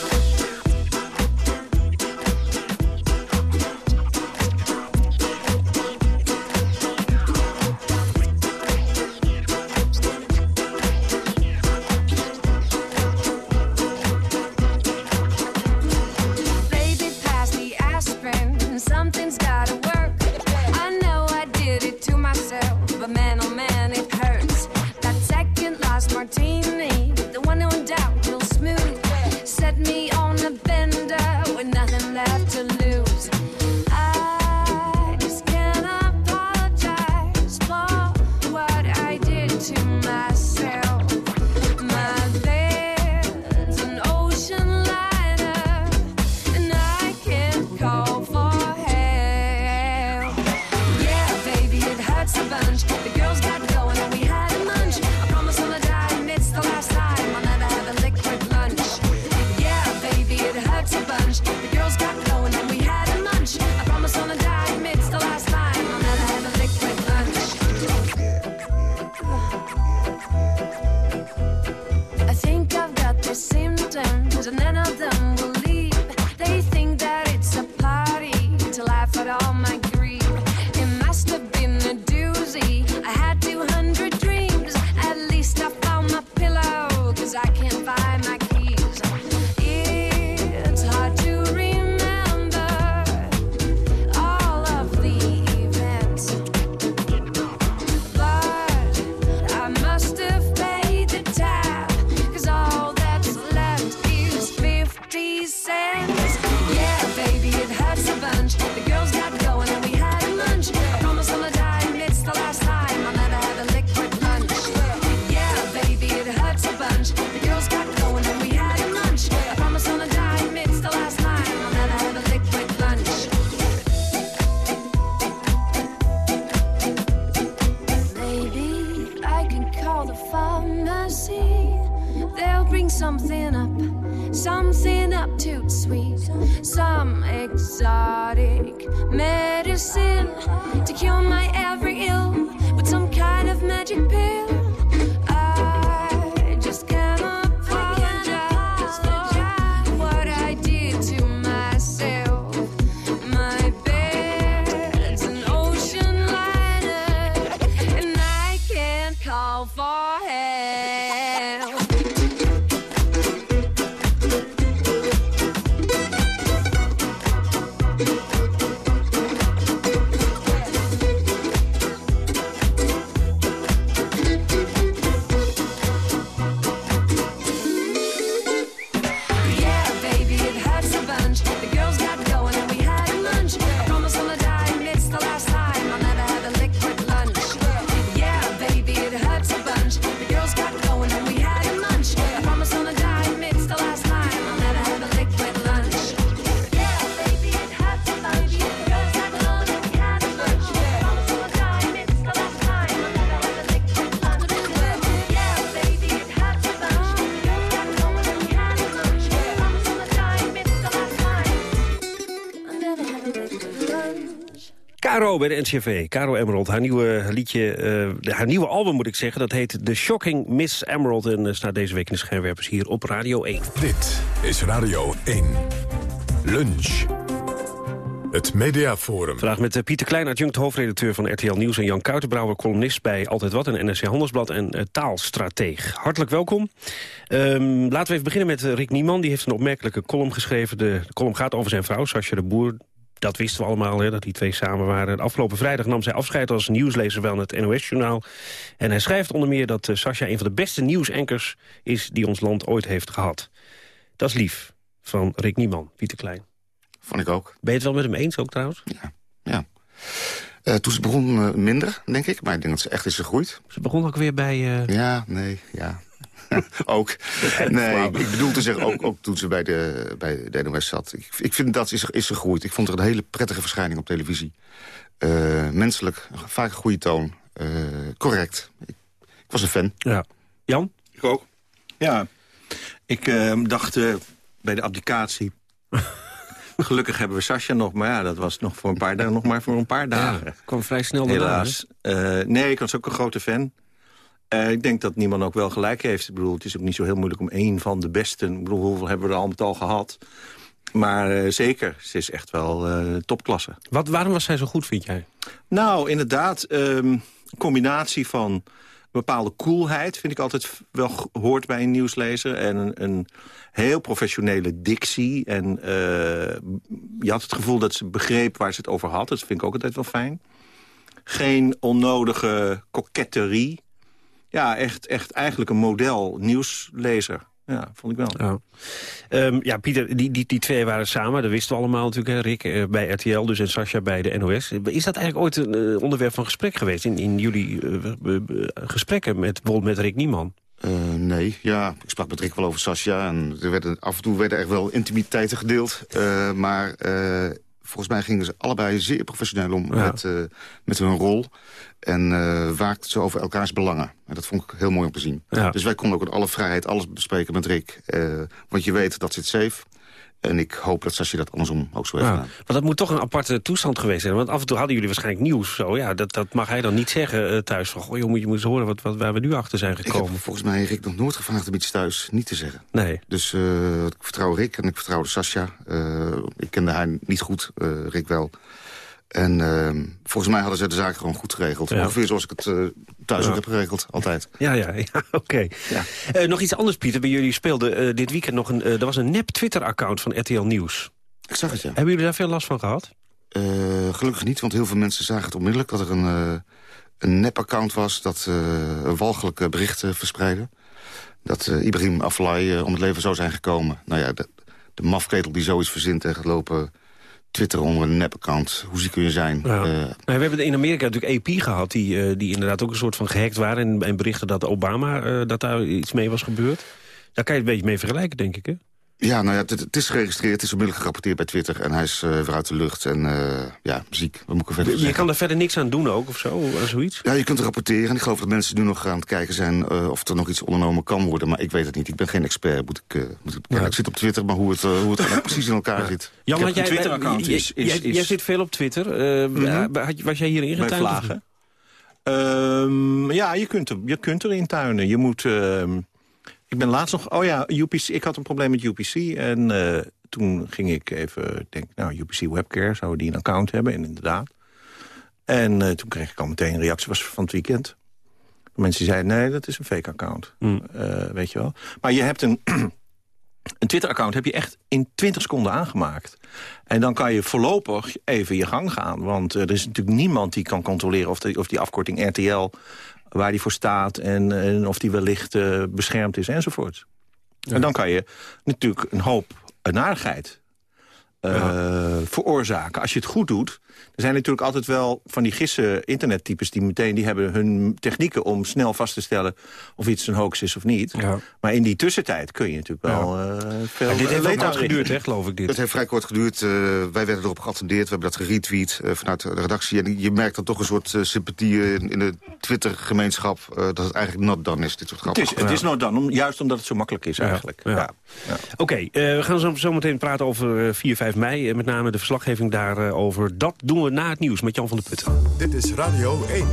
Caro bij de NCV, Caro Emerald. Haar nieuwe liedje, eh, haar nieuwe album moet ik zeggen, dat heet The Shocking Miss Emerald. En eh, staat deze week in de schijnwerpers hier op Radio 1. Dit is Radio 1. Lunch. Het Mediaforum. Vandaag met eh, Pieter Klein, adjunct hoofdredacteur van RTL Nieuws... en Jan Kuitenbrouwer, columnist bij Altijd Wat en NRC Handelsblad... en taalstrateeg. Hartelijk welkom. Ehm, laten we even beginnen met Rick Nieman. Die heeft een opmerkelijke column geschreven. De, de column gaat over zijn vrouw, Sascha de Boer. Dat wisten we allemaal, hè, dat die twee samen waren. Afgelopen vrijdag nam zij afscheid als nieuwslezer in het NOS-journaal. En hij schrijft onder meer dat uh, Sascha een van de beste nieuwsankers is... die ons land ooit heeft gehad. Dat is lief van Rick Nieman, Pieter Klein. Vond ik ook. Ben je het wel met hem eens ook trouwens? Ja. Eh, toen ze begon eh, minder, denk ik. Maar ik denk dat ze echt is gegroeid. Ze begon ook weer bij... Ja, nee, ja. ook. Nee, ik bedoel te zeggen, ook, ook toen ze bij de, bij de NOS zat. Ik, ik vind dat is, is gegroeid. Ik vond haar een hele prettige verschijning op televisie. Eh, menselijk, vaak een goede toon. eh, correct. Ik, ik was een fan. Ja. Jan? Ik ook. Ja. Ik eh, dacht eh, bij de abdicatie... Gelukkig hebben we Sascha nog, maar ja, dat was nog, voor een paar dagen, nog maar voor een paar dagen. kwam vrij snel daarna, Helaas. Eh, nee, ik was ook een grote fan. Eh, ik denk dat niemand ook wel gelijk heeft. Ik bedoel, het is ook niet zo heel moeilijk om één van de besten... Ik bedoel, hoeveel hebben we er al met al gehad? Maar eh, zeker, ze is echt wel eh, topklasse. Wat, waarom was zij zo goed, vind jij? Nou, inderdaad, een combinatie van bepaalde coolheid... vind ik altijd wel hoort bij een nieuwslezer. En een, een heel professionele dictie. En je had het gevoel dat ze begreep waar ze het over had. Dat vind ik ook altijd wel fijn. Geen onnodige koketterie. Ja, echt, echt eigenlijk een model nieuwslezer. Ja, vond ik wel. Ja, Ehm, ja Pieter, die, die, die twee waren samen. Dat wisten we allemaal natuurlijk, hè, Rick, eh, bij RTL dus en Sascha bij de NOS. Is dat eigenlijk ooit een eh, onderwerp van gesprek geweest... in, in jullie eh, gesprekken met, bijvoorbeeld met Rick Nieman? Eh, nee, ja, ik sprak met Rick wel over Sascha. En er werden, af en toe werden er wel intimiteiten gedeeld. Eh, maar eh, volgens mij gingen ze allebei zeer professioneel om met, eh, met hun rol. En eh waakten ze over elkaars belangen. En dat vond ik heel mooi om te zien. Ja. Dus wij konden ook in alle vrijheid alles bespreken met Rick. Eh, want je weet, dat zit safe. En ik hoop dat Sascha dat andersom ook zo heeft Ja, gedaan. want dat moet toch een aparte toestand geweest zijn. Want af en toe hadden jullie waarschijnlijk nieuws. Zo, ja, dat, dat mag hij dan niet zeggen eh, thuis. Van, goh, joh, moet je moet eens horen wat, wat, waar we nu achter zijn Ik gekomen. heb volgens mij Rick nog nooit gevraagd om iets thuis niet te zeggen. Nee. Dus eh, ik vertrouw Rick en ik vertrouwde Sascha. Eh, ik kende haar niet goed, eh, Rick wel. En eh, volgens mij hadden ze de zaak gewoon goed geregeld. Ja. Ongeveer zoals ik het eh, thuis Ja. ook heb geregeld, altijd. Ja, ja, ja oké. Eh, nog iets anders, Pieter. Bij jullie speelde eh, dit weekend nog een... er was een nep Twitter-account van RTL Nieuws. Ik zag het, ja. Hebben jullie daar veel last van gehad? Eh, gelukkig niet, want heel veel mensen zagen het onmiddellijk... dat er een, een nep-account was dat walgelijke berichten verspreidde. Dat Ibrahim Afellay om het leven zou zijn gekomen. Nou ja, de, de mafketel die zoiets verzint en gaat lopen twitteren onder een nep-account. Hoe ziek kun je zijn? Eh, Nou, we hebben in Amerika natuurlijk AP gehad... die, eh, die inderdaad ook een soort van gehackt waren... en, en berichten dat Obama, eh, dat daar iets mee was gebeurd. Daar kan je het een beetje mee vergelijken, denk ik, hè? Ja, nou ja, het, het is geregistreerd, het is onmiddellijk gerapporteerd bij Twitter... en hij is uh, weer uit de lucht en uh, ja, ziek. Wat moet ik verder Je kan er verder niks aan doen ook, of zo, of zoiets? Ja, je kunt rapporteren. En ik geloof dat mensen nu nog aan het kijken zijn... Uh, of er nog iets ondernomen kan worden, maar ik weet het niet. Ik ben geen expert, moet ik, moet ik, ja. ik zit op Twitter, maar hoe het, hoe het precies in elkaar ja. zit. Jan, heb jij, een Twitter-account. Is, is, jij, is... jij zit veel op Twitter. Mm -hmm. Was jij hierin Bij getuigd? Vlagen? Um, ja, je kunt, er, je kunt erin tuinen. Je moet... Ik ben laatst nog... Oh ja, UPC, ik had een probleem met UPC. En uh, toen ging ik even... denk, nou, UPC Webcare, zouden die een account hebben? En inderdaad. En uh, toen kreeg ik al meteen een reactie. was van het weekend. Mensen zeiden, nee, dat is een fake account. Mm. Uh, weet je wel. Maar je hebt een... een Twitter-account heb je echt in 20 seconden aangemaakt. En dan kan je voorlopig even je gang gaan. Want uh, er is natuurlijk niemand die kan controleren... of, de, of die afkorting RTL, waar die voor staat... en, en of die wellicht uh, beschermd is enzovoort. Ja. En dan kan je natuurlijk een hoop narigheid uh, ja. veroorzaken. Als je het goed doet... Er zijn natuurlijk altijd wel van die gissen internettypes... die meteen die hebben hun technieken om snel vast te stellen... of iets een hoax is of niet. Ja. Maar in die tussentijd kun je natuurlijk wel uh, veel... Ja, dit heeft ook kort geduurd, hè, geloof ik. Dit. Het heeft vrij kort geduurd. Uh, wij werden erop geattendeerd. We hebben dat geretweet uh, vanuit de redactie. En je merkt dan toch een soort sympathie in, in de Twitter-gemeenschap... dat het eigenlijk not done is, dit soort grappen. Het is, het is not done, om, juist omdat het zo makkelijk is eigenlijk. Ja. Oké, okay, we gaan zo, zo meteen praten over 4, 5 mei. met name de verslaggeving daarover. dat doen we na het nieuws met Jan van der Putten. Dit is Radio 1.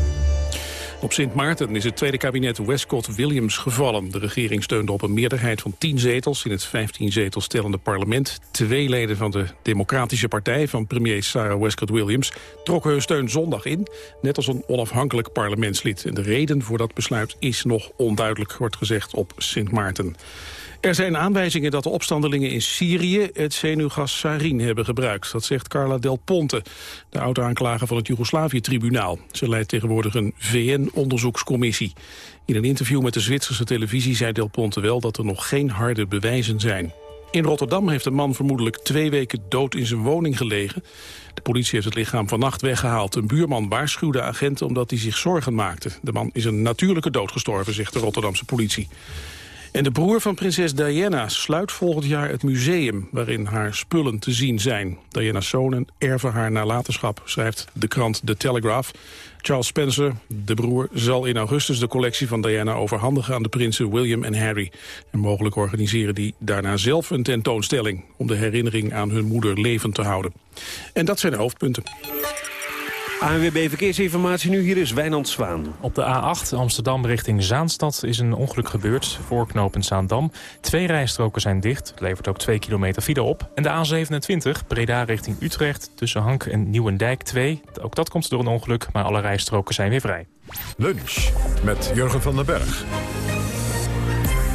Op Sint Maarten is het tweede kabinet Westcott-Williams gevallen. De regering steunde op een meerderheid van 10 zetels in het 15 zetels stellende parlement. Twee leden van de Democratische Partij van premier Sarah Westcott-Williams trokken hun steun zondag in, net als een onafhankelijk parlementslid. En de reden voor dat besluit is nog onduidelijk, wordt gezegd op Sint Maarten. Er zijn aanwijzingen dat de opstandelingen in Syrië het zenuwgas sarin hebben gebruikt. Dat zegt Carla Del Ponte, de oud-aanklager van het Joegoslavië-tribunaal. Ze leidt tegenwoordig een VN-onderzoekscommissie. In een interview met de Zwitserse televisie zei Del Ponte wel dat er nog geen harde bewijzen zijn. In Rotterdam heeft een man vermoedelijk twee weken dood in zijn woning gelegen. De politie heeft het lichaam vannacht weggehaald. Een buurman waarschuwde agenten omdat hij zich zorgen maakte. De man is een natuurlijke dood gestorven, zegt de Rotterdamse politie. En de broer van prinses Diana sluit volgend jaar het museum... waarin haar spullen te zien zijn. Diana's zonen erven haar nalatenschap, schrijft de krant The Telegraph. Charles Spencer, de broer, zal in augustus de collectie van Diana overhandigen... aan de prinsen William en Harry. En mogelijk organiseren die daarna zelf een tentoonstelling... om de herinnering aan hun moeder levend te houden. En dat zijn de hoofdpunten. ANWB Verkeersinformatie nu, hier is Wijnand Zwaan. Op de A8 Amsterdam richting Zaanstad is een ongeluk gebeurd. Voorknopend Zaandam. Twee rijstroken zijn dicht, levert ook 2 kilometer file op. En de A27 Breda richting Utrecht tussen Hank en Nieuwendijk 2. Ook dat komt door een ongeluk, maar alle rijstroken zijn weer vrij. Lunch met Jurgen van den Berg.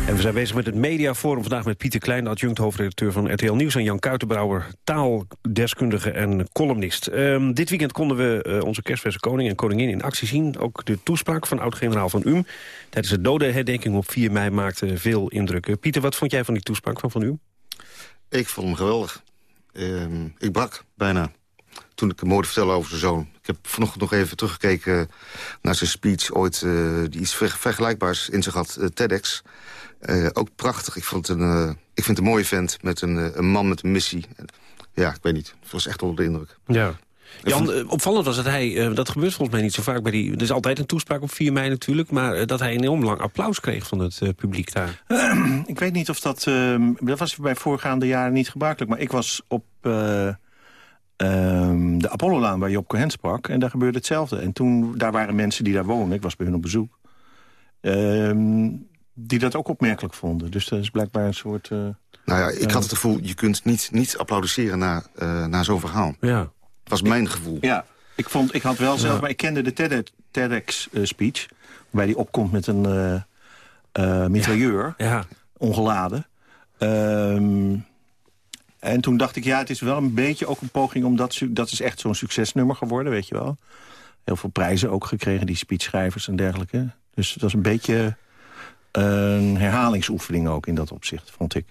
En we zijn bezig met het mediaforum vandaag met Pieter Klein... adjunct hoofdredacteur van RTL Nieuws... en Jan Kuitenbrouwer, taaldeskundige en columnist. Um, dit weekend konden we uh, onze kerstverse koning en koningin in actie zien. Ook de toespraak van oud-generaal Van Um... tijdens de dodenherdenking op 4 mei maakte veel indruk. Pieter, wat vond jij van die toespraak van Van Um? Ik vond hem geweldig. Uh, ik brak bijna toen ik hem hoorde vertellen over zijn zoon. Ik heb vanochtend nog even teruggekeken naar zijn speech ooit... Uh, die iets ver vergelijkbaars in zich had, TEDx... Uh, ook prachtig. Ik, vond het een, uh, ik vind het een mooie vent met een, uh, een man met een missie. Ja, ik weet niet. Het was echt onder de indruk. Ja. Jan, opvallend was dat hij, dat gebeurt volgens mij niet zo vaak bij die... Er is altijd een toespraak op 4 mei natuurlijk... maar dat hij een enorm lang applaus kreeg van het publiek daar. ik weet niet of dat... ehm, dat was bij voorgaande jaren niet gebruikelijk. Maar ik was op um, de Apollo-laan waar Job Cohen sprak... en daar gebeurde hetzelfde. En toen, daar waren mensen die daar wonen. Ik was bij hun op bezoek. Die dat ook opmerkelijk vonden. Dus dat is blijkbaar een soort... Uh, nou ja, ik had het gevoel, je kunt niet, niet applaudisseren na, uh, na zo'n verhaal. Ja. Dat was mijn gevoel. Ja, ik, vond, ik had wel zelf... Ja. Maar ik kende de TEDx-speech... Uh, waarbij die opkomt met een uh, mitrailleur, ja. Ja. ongeladen. Um, en toen dacht ik, ja, het is wel een beetje ook een poging... om dat, dat is echt zo'n succesnummer geworden, weet je wel. Heel veel prijzen ook gekregen, die speechschrijvers en dergelijke. Dus het was een beetje een herhalingsoefening ook in dat opzicht, vond ik.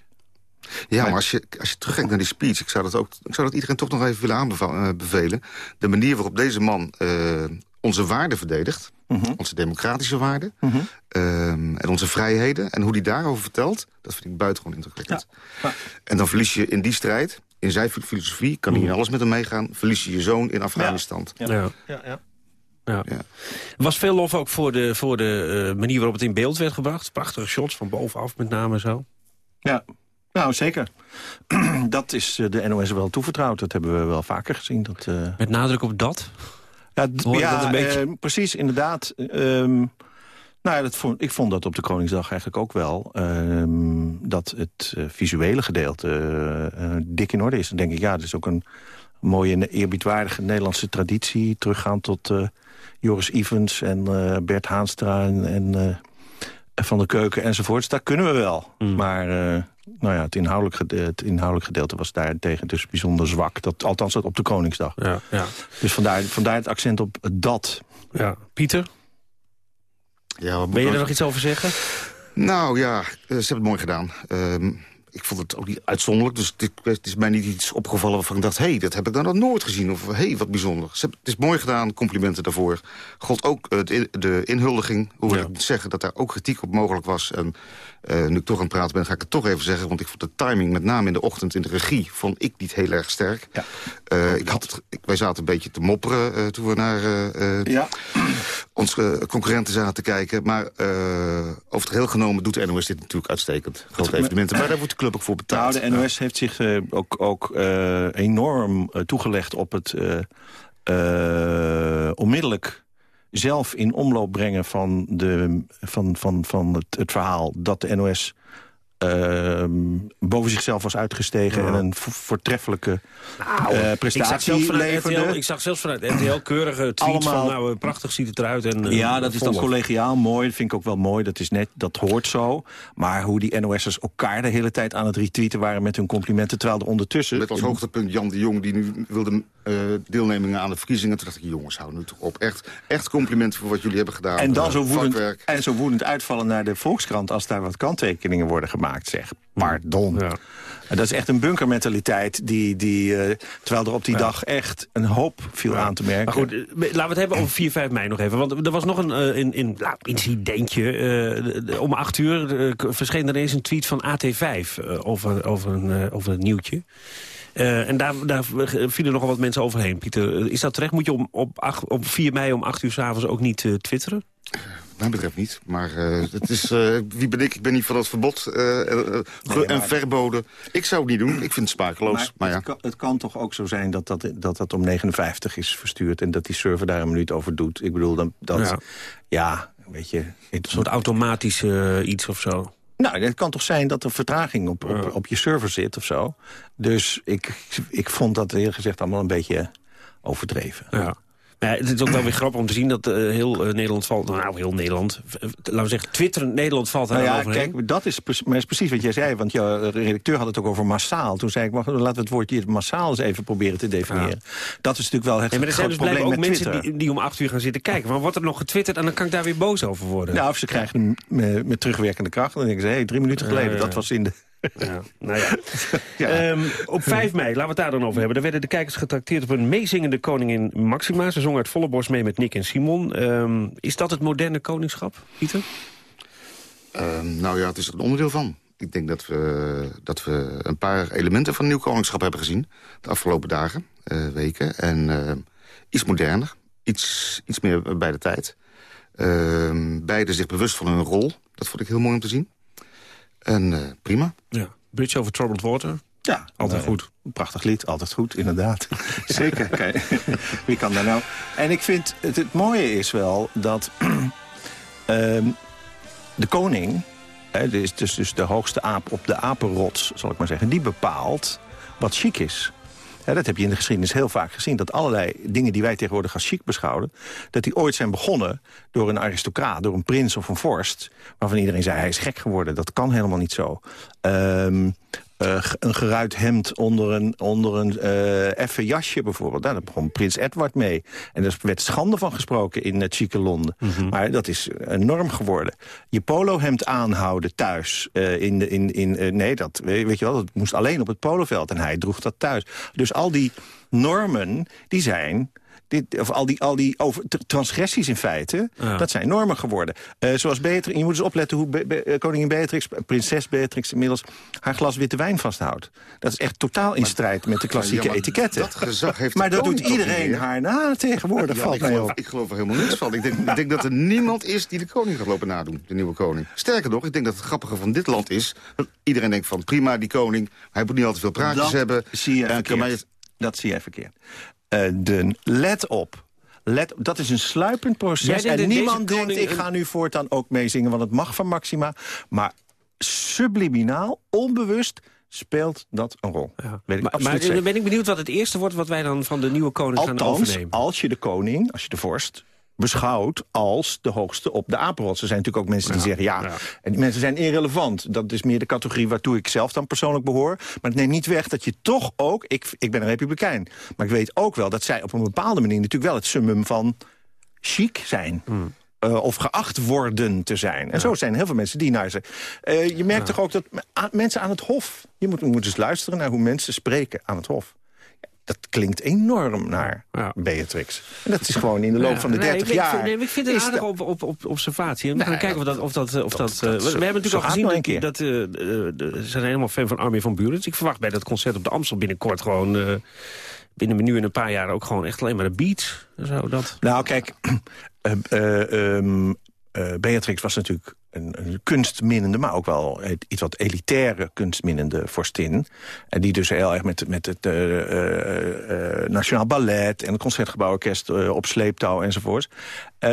Ja, maar als je, als je terugkijkt naar die speech... Ik zou, dat ook, ik zou dat iedereen toch nog even willen aanbevelen. De manier waarop deze man uh, onze waarden verdedigt. Onze democratische waarden. ehm, en onze vrijheden. En hoe die daarover vertelt, dat vind ik buitengewoon indrukwekkend. En dan verlies je in die strijd, in zijn filosofie... kan niet in alles met hem meegaan, verlies je je zoon in Afghanistan. Ja. Ja, ja. Ja. Er was veel lof ook voor de, voor de eh, manier waarop het in beeld werd gebracht. Prachtige shots van bovenaf met name zo. Ja, nou zeker. dat is eh, de NOS wel toevertrouwd. Dat hebben we wel vaker gezien. Dat, eh, Met nadruk op dat? Ja, ja dat een beetje? precies, inderdaad. Ehm, nou ja, dat vond, ik vond dat op de Koningsdag eigenlijk ook wel. ehm, dat het eh, visuele gedeelte dik in orde is. Dan denk ik, ja, dat is ook een mooie, eerbiedwaardige Nederlandse traditie. Teruggaan tot eh, Joris Evans en eh, Bert Haanstra en, en eh, Van der Keuken enzovoorts. Dat kunnen we wel. Mm. Maar eh, nou ja, het, inhoudelijk gede- het inhoudelijk gedeelte was daartegen dus bijzonder zwak. Dat, althans op de Koningsdag. Ja, ja. Dus vandaar, vandaar het accent op dat. Ja. Pieter? Ja, wat Ben je er nog iets over zeggen? Nou ja, ze hebben het mooi gedaan. Ehm, ik vond het ook niet uitzonderlijk. Dus dit, het is mij niet iets opgevallen waarvan ik dacht... hé, hey, dat heb ik dan nog nooit gezien. Of hé, hey, wat bijzonder. Ze het is mooi gedaan, complimenten daarvoor. God ook eh, de, de inhuldiging. Hoewel ik moet zeggen dat daar ook kritiek op mogelijk was. En eh, nu ik toch aan het praten ben, ga ik het toch even zeggen. Want ik vond de timing, met name in de ochtend in de regie... vond ik niet heel erg sterk. Eh, ik had het, ik, wij zaten een beetje te mopperen eh, toen we naar eh, eh, onze eh, concurrenten zaten te kijken. Maar eh, over het geheel genomen doet de NOS dit natuurlijk uitstekend. Grote evenementen, maar daar wordt de club ook voor betaald. Nou, de NOS heeft zich eh, ook, ook enorm toegelegd op het onmiddellijk zelf in omloop brengen van, de, van, van, van het, het verhaal dat de NOS eh, boven zichzelf was uitgestegen en een vo- voortreffelijke eh, ik, prestatie zag zelfs vanuit leverde. RTL, ik zag zelfs vanuit RTL keurige tweets Allemaal- van... nou, eh, prachtig ziet het eruit. En, eh, Ja, dat is dan collegiaal mooi. Dat vind ik ook wel mooi. Dat, is net, dat hoort zo. Maar hoe die NOS'ers elkaar de hele tijd aan het retweeten waren... met hun complimenten, terwijl er ondertussen... Met als hoogtepunt Jan de Jong, die nu wilde eh deelnemingen aan de verkiezingen. Toen dacht ik, jongens, hou nu toch op. Echt, echt complimenten voor wat jullie hebben gedaan. En dan Eh, zo woedend, vakwerk. en zo woedend uitvallen naar de Volkskrant... als daar wat kanttekeningen worden gemaakt, zeg. Pardon. En dat is echt een bunkermentaliteit... Die, die, eh, terwijl er op die dag echt een hoop viel aan te merken. Maar goed, eh, laten we het hebben over 4, 5 mei nog even. Want er was nog een eh, in, in, nou, incidentje. eh, de- de- om 8 uur eh, verscheen er eens een tweet van AT5 eh, over, over, een, eh, over een nieuwtje. Eh, en daar, daar vielen nogal wat mensen overheen. Pieter, eh, is dat terecht? Moet je om, op, op 4 mei om 8 uur s'avonds ook niet eh, twitteren? Mij betreft niet. Maar eh, het is, eh, wie ben ik? Ik ben niet van dat verbod eh, en verboden. Ik zou het niet doen. Ik vind het spakeloos. Maar, ja. het, kan, het kan toch ook zo zijn dat dat, dat dat om 59 is verstuurd... en dat die server daar een minuut over doet. Ik bedoel, dan, dat, Ja. ja. weet je... Een soort automatisch iets of zo. Nou, het kan toch zijn dat er vertraging op, op, op je server zit of zo. Dus ik, ik vond dat eerlijk gezegd allemaal een beetje overdreven. Ja. Ja, het is ook wel weer grappig om te zien dat eh, heel eh, Nederland valt... Nou, heel Nederland. v- Laten we zeggen, twitterend Nederland valt Nou ja, overheen. kijk, dat is, maar is precies wat jij zei. Want jouw redacteur had het ook over massaal. Toen zei ik, laten we het woordje massaal eens even proberen te definiëren. Dat is natuurlijk wel het Ja, maar er zijn dus blijkbaar probleem ook met mensen Twitter. die, die om acht uur gaan zitten kijken. Maar wordt er nog getwitterd en dan kan ik daar weer boos over worden. Nou, of ze krijgen hem met, terugwerkende kracht. Dan denken ze, hé, hey, drie minuten geleden, Ja, ja, dat ja. was in de... Ja, nou ja. Ehm, op 5 mei, laten we het daar dan over hebben. Daar werden de kijkers getrakteerd op een meezingende koningin Maxima. Ze zong uit volle borst mee met Nick en Simon. Ehm, is dat het moderne koningschap, Pieter? Ehm, nou ja, het is er een onderdeel van. Ik denk dat we, dat we een paar elementen van nieuw koningschap hebben gezien... de afgelopen dagen, eh, weken. En eh, iets moderner, iets, iets meer bij de tijd. Ehm beide zich bewust van hun rol. Dat vond ik heel mooi om te zien. En eh, prima. Ja. Bridge over Troubled Water. Ja, Altijd goed. Prachtig lied, altijd goed, inderdaad. Zeker. Kijk, wie kan daar nou... En ik vind, het, het mooie is wel dat ehm, de koning... Hè, dus, dus de hoogste aap op de apenrots, zal ik maar zeggen... die bepaalt wat chic is. Hè, dat heb je in de geschiedenis heel vaak gezien. Dat allerlei dingen die wij tegenwoordig als chic beschouwen... dat die ooit zijn begonnen door een aristocraat, door een prins of een vorst... waarvan iedereen zei, hij is gek geworden. Dat kan helemaal niet zo. Ehm, eh, een geruit hemd onder een, onder een eh effen jasje bijvoorbeeld. Nou, daar begon prins Edward mee. En er werd schande van gesproken in het chique Londen. Maar dat is een norm geworden. Je polohemd aanhouden thuis. eh, in de, in, in, nee, dat, weet je wel, dat moest alleen op het poloveld. En hij droeg dat thuis. Dus al die normen, die zijn... Dit, of al die, al die over, transgressies in feite, Ja. dat zijn normen geworden. Eh, zoals Beatrix, je moet eens opletten hoe Be- Be- eh, koningin Beatrix, prinses Beatrix inmiddels haar glas witte wijn vasthoudt. Dat is echt totaal in strijd met de klassieke Ja, maar etiketten. dat gezag heeft maar dat doet iedereen haar na tegenwoordig, Ja, valt ik, mij geloof, op. ik geloof er helemaal niks van. Ik denk, ik denk dat er niemand is die de koning gaat lopen nadoen, de nieuwe koning. Sterker nog, ik denk dat het grappige van dit land is... dat iedereen denkt van prima, die koning, hij moet niet al te veel praatjes dat hebben. Zie je En kan mij- verkeerd. Dat zie jij verkeerd. Eh, de, let op. Let, dat is een sluipend proces. En niemand denkt, koning ik ga nu voortaan ook meezingen... want het mag van Maxima. Maar subliminaal, onbewust, speelt dat een rol. Weet ik Maar, maar dan zeker. ben ik benieuwd wat het eerste wordt... wat wij dan van de nieuwe koning gaan Althans, overnemen. als je de koning, als je de vorst beschouwt als de hoogste op de apenrots. Er zijn natuurlijk ook mensen die zeggen, ja, en die mensen zijn irrelevant. Dat is meer de categorie waartoe ik zelf dan persoonlijk behoor. Maar het neemt niet weg dat je toch ook, ik, ik ben een republikein... maar ik weet ook wel dat zij op een bepaalde manier natuurlijk wel het summum van chic zijn. Hmm. Eh, of geacht worden te zijn. En zo zijn heel veel mensen die naar ze... Eh, je merkt toch ook dat mensen aan het hof... Je moet, je moet eens luisteren naar hoe mensen spreken aan het hof. Dat klinkt enorm naar Beatrix. En dat is gewoon in de loop Ja, van de nee, 30 ik, jaar... Ik vind, nee, ik vind het aardig op, op, op observatie. We gaan kijken of dat... Of dat, eh, of dat, eh, dat- we, hebben natuurlijk al gezien dat, een dat eh, ze zijn helemaal fan van Armin van Buren. Dus ik verwacht bij dat concert op de Amstel binnenkort gewoon... eh, binnen nu en een paar jaar ook gewoon echt alleen maar de beats. en Zo, dat. Nou, kijk, eh, eh, eh, Beatrix was natuurlijk een, een kunstminnende... maar ook wel iets wat elitaire kunstminnende vorstin. En die dus heel erg met, met het eh, eh, eh, Nationaal Ballet... en het Concertgebouworkest op sleeptouw enzovoort.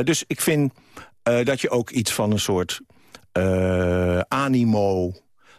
Dus ik vind dat je ook iets van een soort animo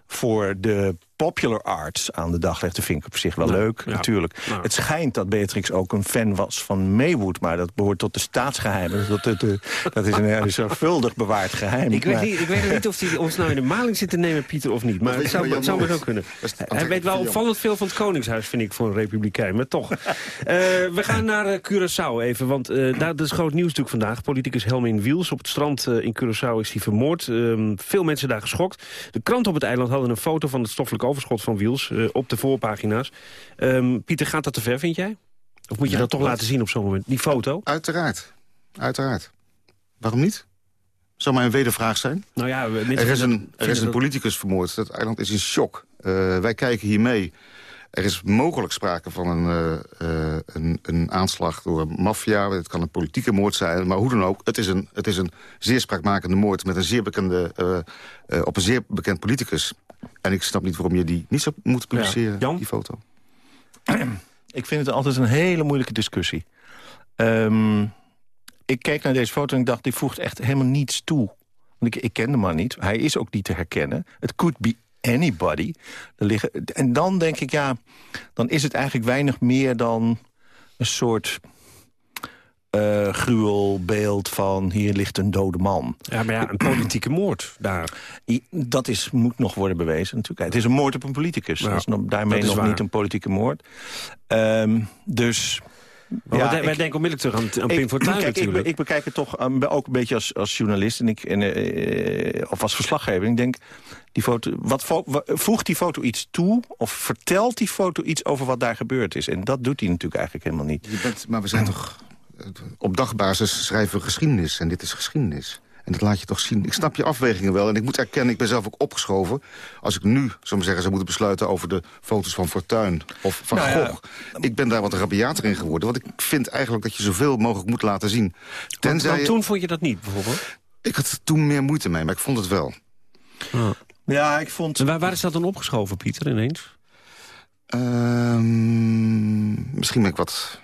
voor de popular arts aan de dag legt. Dat vind ik op zich wel Ja, leuk, ja. natuurlijk. Ja. Het schijnt dat Beatrix ook een fan was van Maywood... maar dat behoort tot de staatsgeheimen. Dat, dat, eh, dat is een heel zorgvuldig bewaard geheim. Ik weet, Maar- niet, ik weet niet of hij ons nou in de maling zit te nemen, Pieter, of niet. Maar het zou, het zou maar zo kunnen. Hij weet wel opvallend veel van het Koningshuis, vind ik, voor een republikein. Maar toch. Eh, we gaan naar eh, Curaçao even, want eh, daar dat is groot nieuws natuurlijk vandaag. Politicus Helmin Wiels op het strand eh, in Curaçao is hij vermoord. Ehm, veel mensen daar geschokt. De krant op het eiland hadden een foto van het stoffelijk overschot van Wiels... eh, op de voorpagina's. Ehm, Pieter, gaat dat te ver, vind jij? Of moet je Nee, dat toch laten zien op zo'n moment? Die foto? Uiteraard. Uiteraard. Waarom niet? Zou mij een wedervraag zijn? Nou ja, er is een, dat- er is een dat- politicus vermoord. Het eiland is in shock. Eh, wij kijken hier mee. Er is mogelijk sprake van een, eh, een, een aanslag door een maffia. Het kan een politieke moord zijn, maar hoe dan ook. Het is een, het is een zeer spraakmakende moord met een zeer bekende, eh, op een zeer bekend politicus. En ik snap niet waarom je die niet zou moeten publiceren, die foto. Ik vind het altijd een hele moeilijke discussie. Ehm, ik keek naar deze foto en ik dacht, die voegt echt helemaal niets toe. Want ik, ik ken de man niet. Hij is ook niet te herkennen. Het could be anybody. Er liggen, en dan denk ik, ja, dan is het eigenlijk weinig meer dan een soort eh gruwelbeeld van hier ligt een dode man. Ja, maar ja, een politieke moord daar. Dat is, moet nog worden bewezen natuurlijk. Het is een moord op een politicus. Ja, dat is nog, daarmee dat is nog waar. niet een politieke moord. Ehm, dus... Maar wij- wij denken onmiddellijk terug aan- aan Pim ik- Fortuyn kijk, ik, natuurlijk. ik bekijk het toch um, ook een beetje als, als journalist en ik, en, eh, of als verslaggever. Ik denk, die foto, wat, voegt die foto iets toe? Of vertelt die foto iets over wat daar gebeurd is? En dat doet hij natuurlijk eigenlijk helemaal niet. Je bent, maar we zijn toch... Op dagbasis schrijven we geschiedenis. En dit is geschiedenis. En dat laat je toch zien. Ik snap je afwegingen wel. En ik moet erkennen, ik ben zelf ook opgeschoven. Als ik nu, zou ik maar zeggen, zou moeten besluiten... over de foto's van Fortuyn of van Nou ja. Gogh. Ik ben daar wat rabiater in geworden. Want ik vind eigenlijk dat je zoveel mogelijk moet laten zien. Want, want je- toen vond je dat niet, bijvoorbeeld? Ik had er toen meer moeite mee, maar ik vond het wel. Ja, ik vond... Waar, waar is dat dan opgeschoven, Pieter, ineens? Ehm, misschien ben ik wat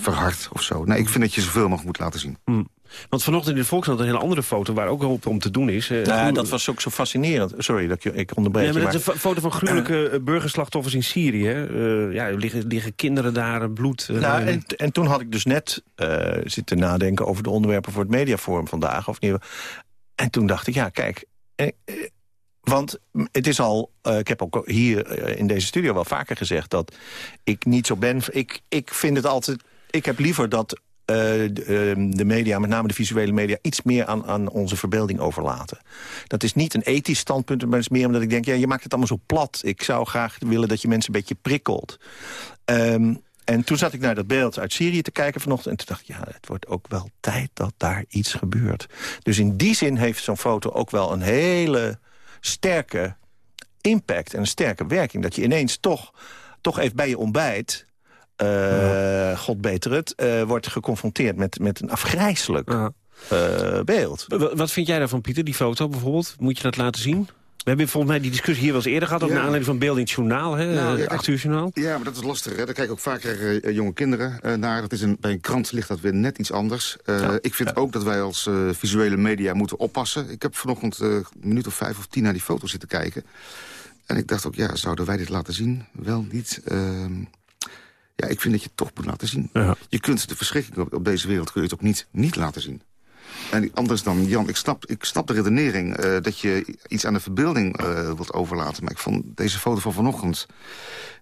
verhard of zo. Nee, ik vind dat je zoveel mogelijk moet laten zien. Hm. Want vanochtend in de Volkskrant een hele andere foto... waar ook wel op om te doen is. eh, Ja, dat was ook zo fascinerend. Sorry dat ik, ik onderbreek je, maar dat maar- is een fo- foto van gruwelijke eh, burgerslachtoffers in Syrië. Eh, ja, er liggen, liggen kinderen daar, eh, bloed. eh, Nou, en- en, en toen had ik dus net eh, zitten nadenken over de onderwerpen voor het mediaforum vandaag. Of niet. En toen dacht ik, ja, kijk. eh, eh, want het is al, eh, ik heb ook hier eh, in deze studio wel vaker gezegd... dat ik niet zo ben. Ik, ik vind het altijd. Ik heb liever dat eh, de, eh, de media, met name de visuele media... iets meer aan, aan onze verbeelding overlaten. Dat is niet een ethisch standpunt, maar het is meer omdat ik denk... ja, je maakt het allemaal zo plat. Ik zou graag willen dat je mensen een beetje prikkelt. Ehm, En toen zat ik naar dat beeld uit Syrië te kijken vanochtend... en toen dacht ik, ja, het wordt ook wel tijd dat daar iets gebeurt. Dus in die zin heeft zo'n foto ook wel een hele sterke impact... en een sterke werking. Dat je ineens toch, toch even bij je ontbijt... eh, God beter het, eh, wordt geconfronteerd met, met een afgrijzelijk eh, beeld. Wat vind jij daarvan, Pieter, die foto bijvoorbeeld? Moet je dat laten zien? We hebben volgens mij die discussie hier wel eens eerder gehad... ook Ja. naar aanleiding van beeld in het journaal, hè? Nou, ja, 8 uur journaal. Ja, maar dat is lastig. Hè? Daar kijken ook vaker eh, jonge kinderen naar. Dat is een, bij een krant ligt dat weer net iets anders. Eh, Ik vind ook dat wij als visuele media moeten oppassen. Ik heb vanochtend eh, een minuut of vijf of tien naar die foto zitten kijken. En ik dacht ook, ja, zouden wij dit laten zien? Wel niet. Ja, ik vind dat je het toch moet laten zien. Je kunt de verschrikking op, op deze wereld kun je het ook niet, niet laten zien. En anders dan, Jan, ik snap, ik snap de redenering... eh, dat je iets aan de verbeelding eh, wilt overlaten. Maar ik vond deze foto van vanochtend,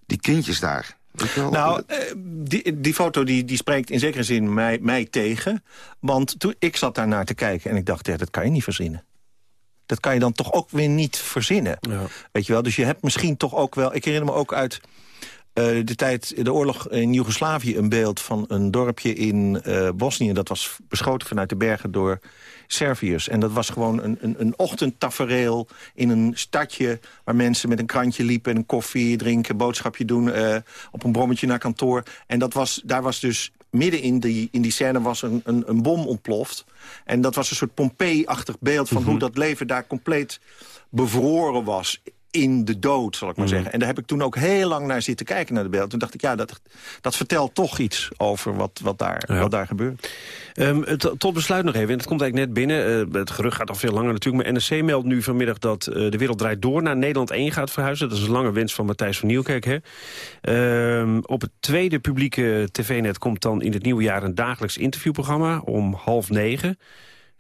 die kindjes daar... weet je wel, Nou, eh, die, die foto die, die spreekt in zekere zin mij, mij tegen. Want toen, ik zat daar naar te kijken en ik dacht, ja, dat kan je niet verzinnen. Dat kan je dan toch ook weer niet verzinnen. Weet je wel? Dus je hebt misschien toch ook wel... Ik herinner me ook uit eh, de tijd, de oorlog in Joegoslavië... een beeld van een dorpje in eh, Bosnië. Dat was beschoten vanuit de bergen door Serviërs. En dat was gewoon een, een, een ochtendtafereel in een stadje... waar mensen met een krantje liepen en een koffie drinken... boodschapje doen eh, op een brommetje naar kantoor. En dat was, daar was dus midden in die, in die scène was een, een, een bom ontploft. En dat was een soort Pompeii-achtig beeld... van hoe dat leven daar compleet bevroren was in de dood, zal ik maar Mhm. zeggen. En daar heb ik toen ook heel lang naar zitten kijken naar de beeld. Toen dacht ik, ja, dat, dat vertelt toch iets over wat, wat, daar, wat daar gebeurt. Het- tot besluit nog even, en het komt eigenlijk net binnen. eh, het gerucht gaat al veel langer natuurlijk. Maar NRC meldt nu vanmiddag dat eh, de wereld draait door naar Nederland 1 gaat verhuizen. Dat is een lange wens van Matthijs van Nieuwkerk. Hè? Ehm, op het tweede publieke tv-net komt dan in het nieuwe jaar een dagelijks interviewprogramma om half negen.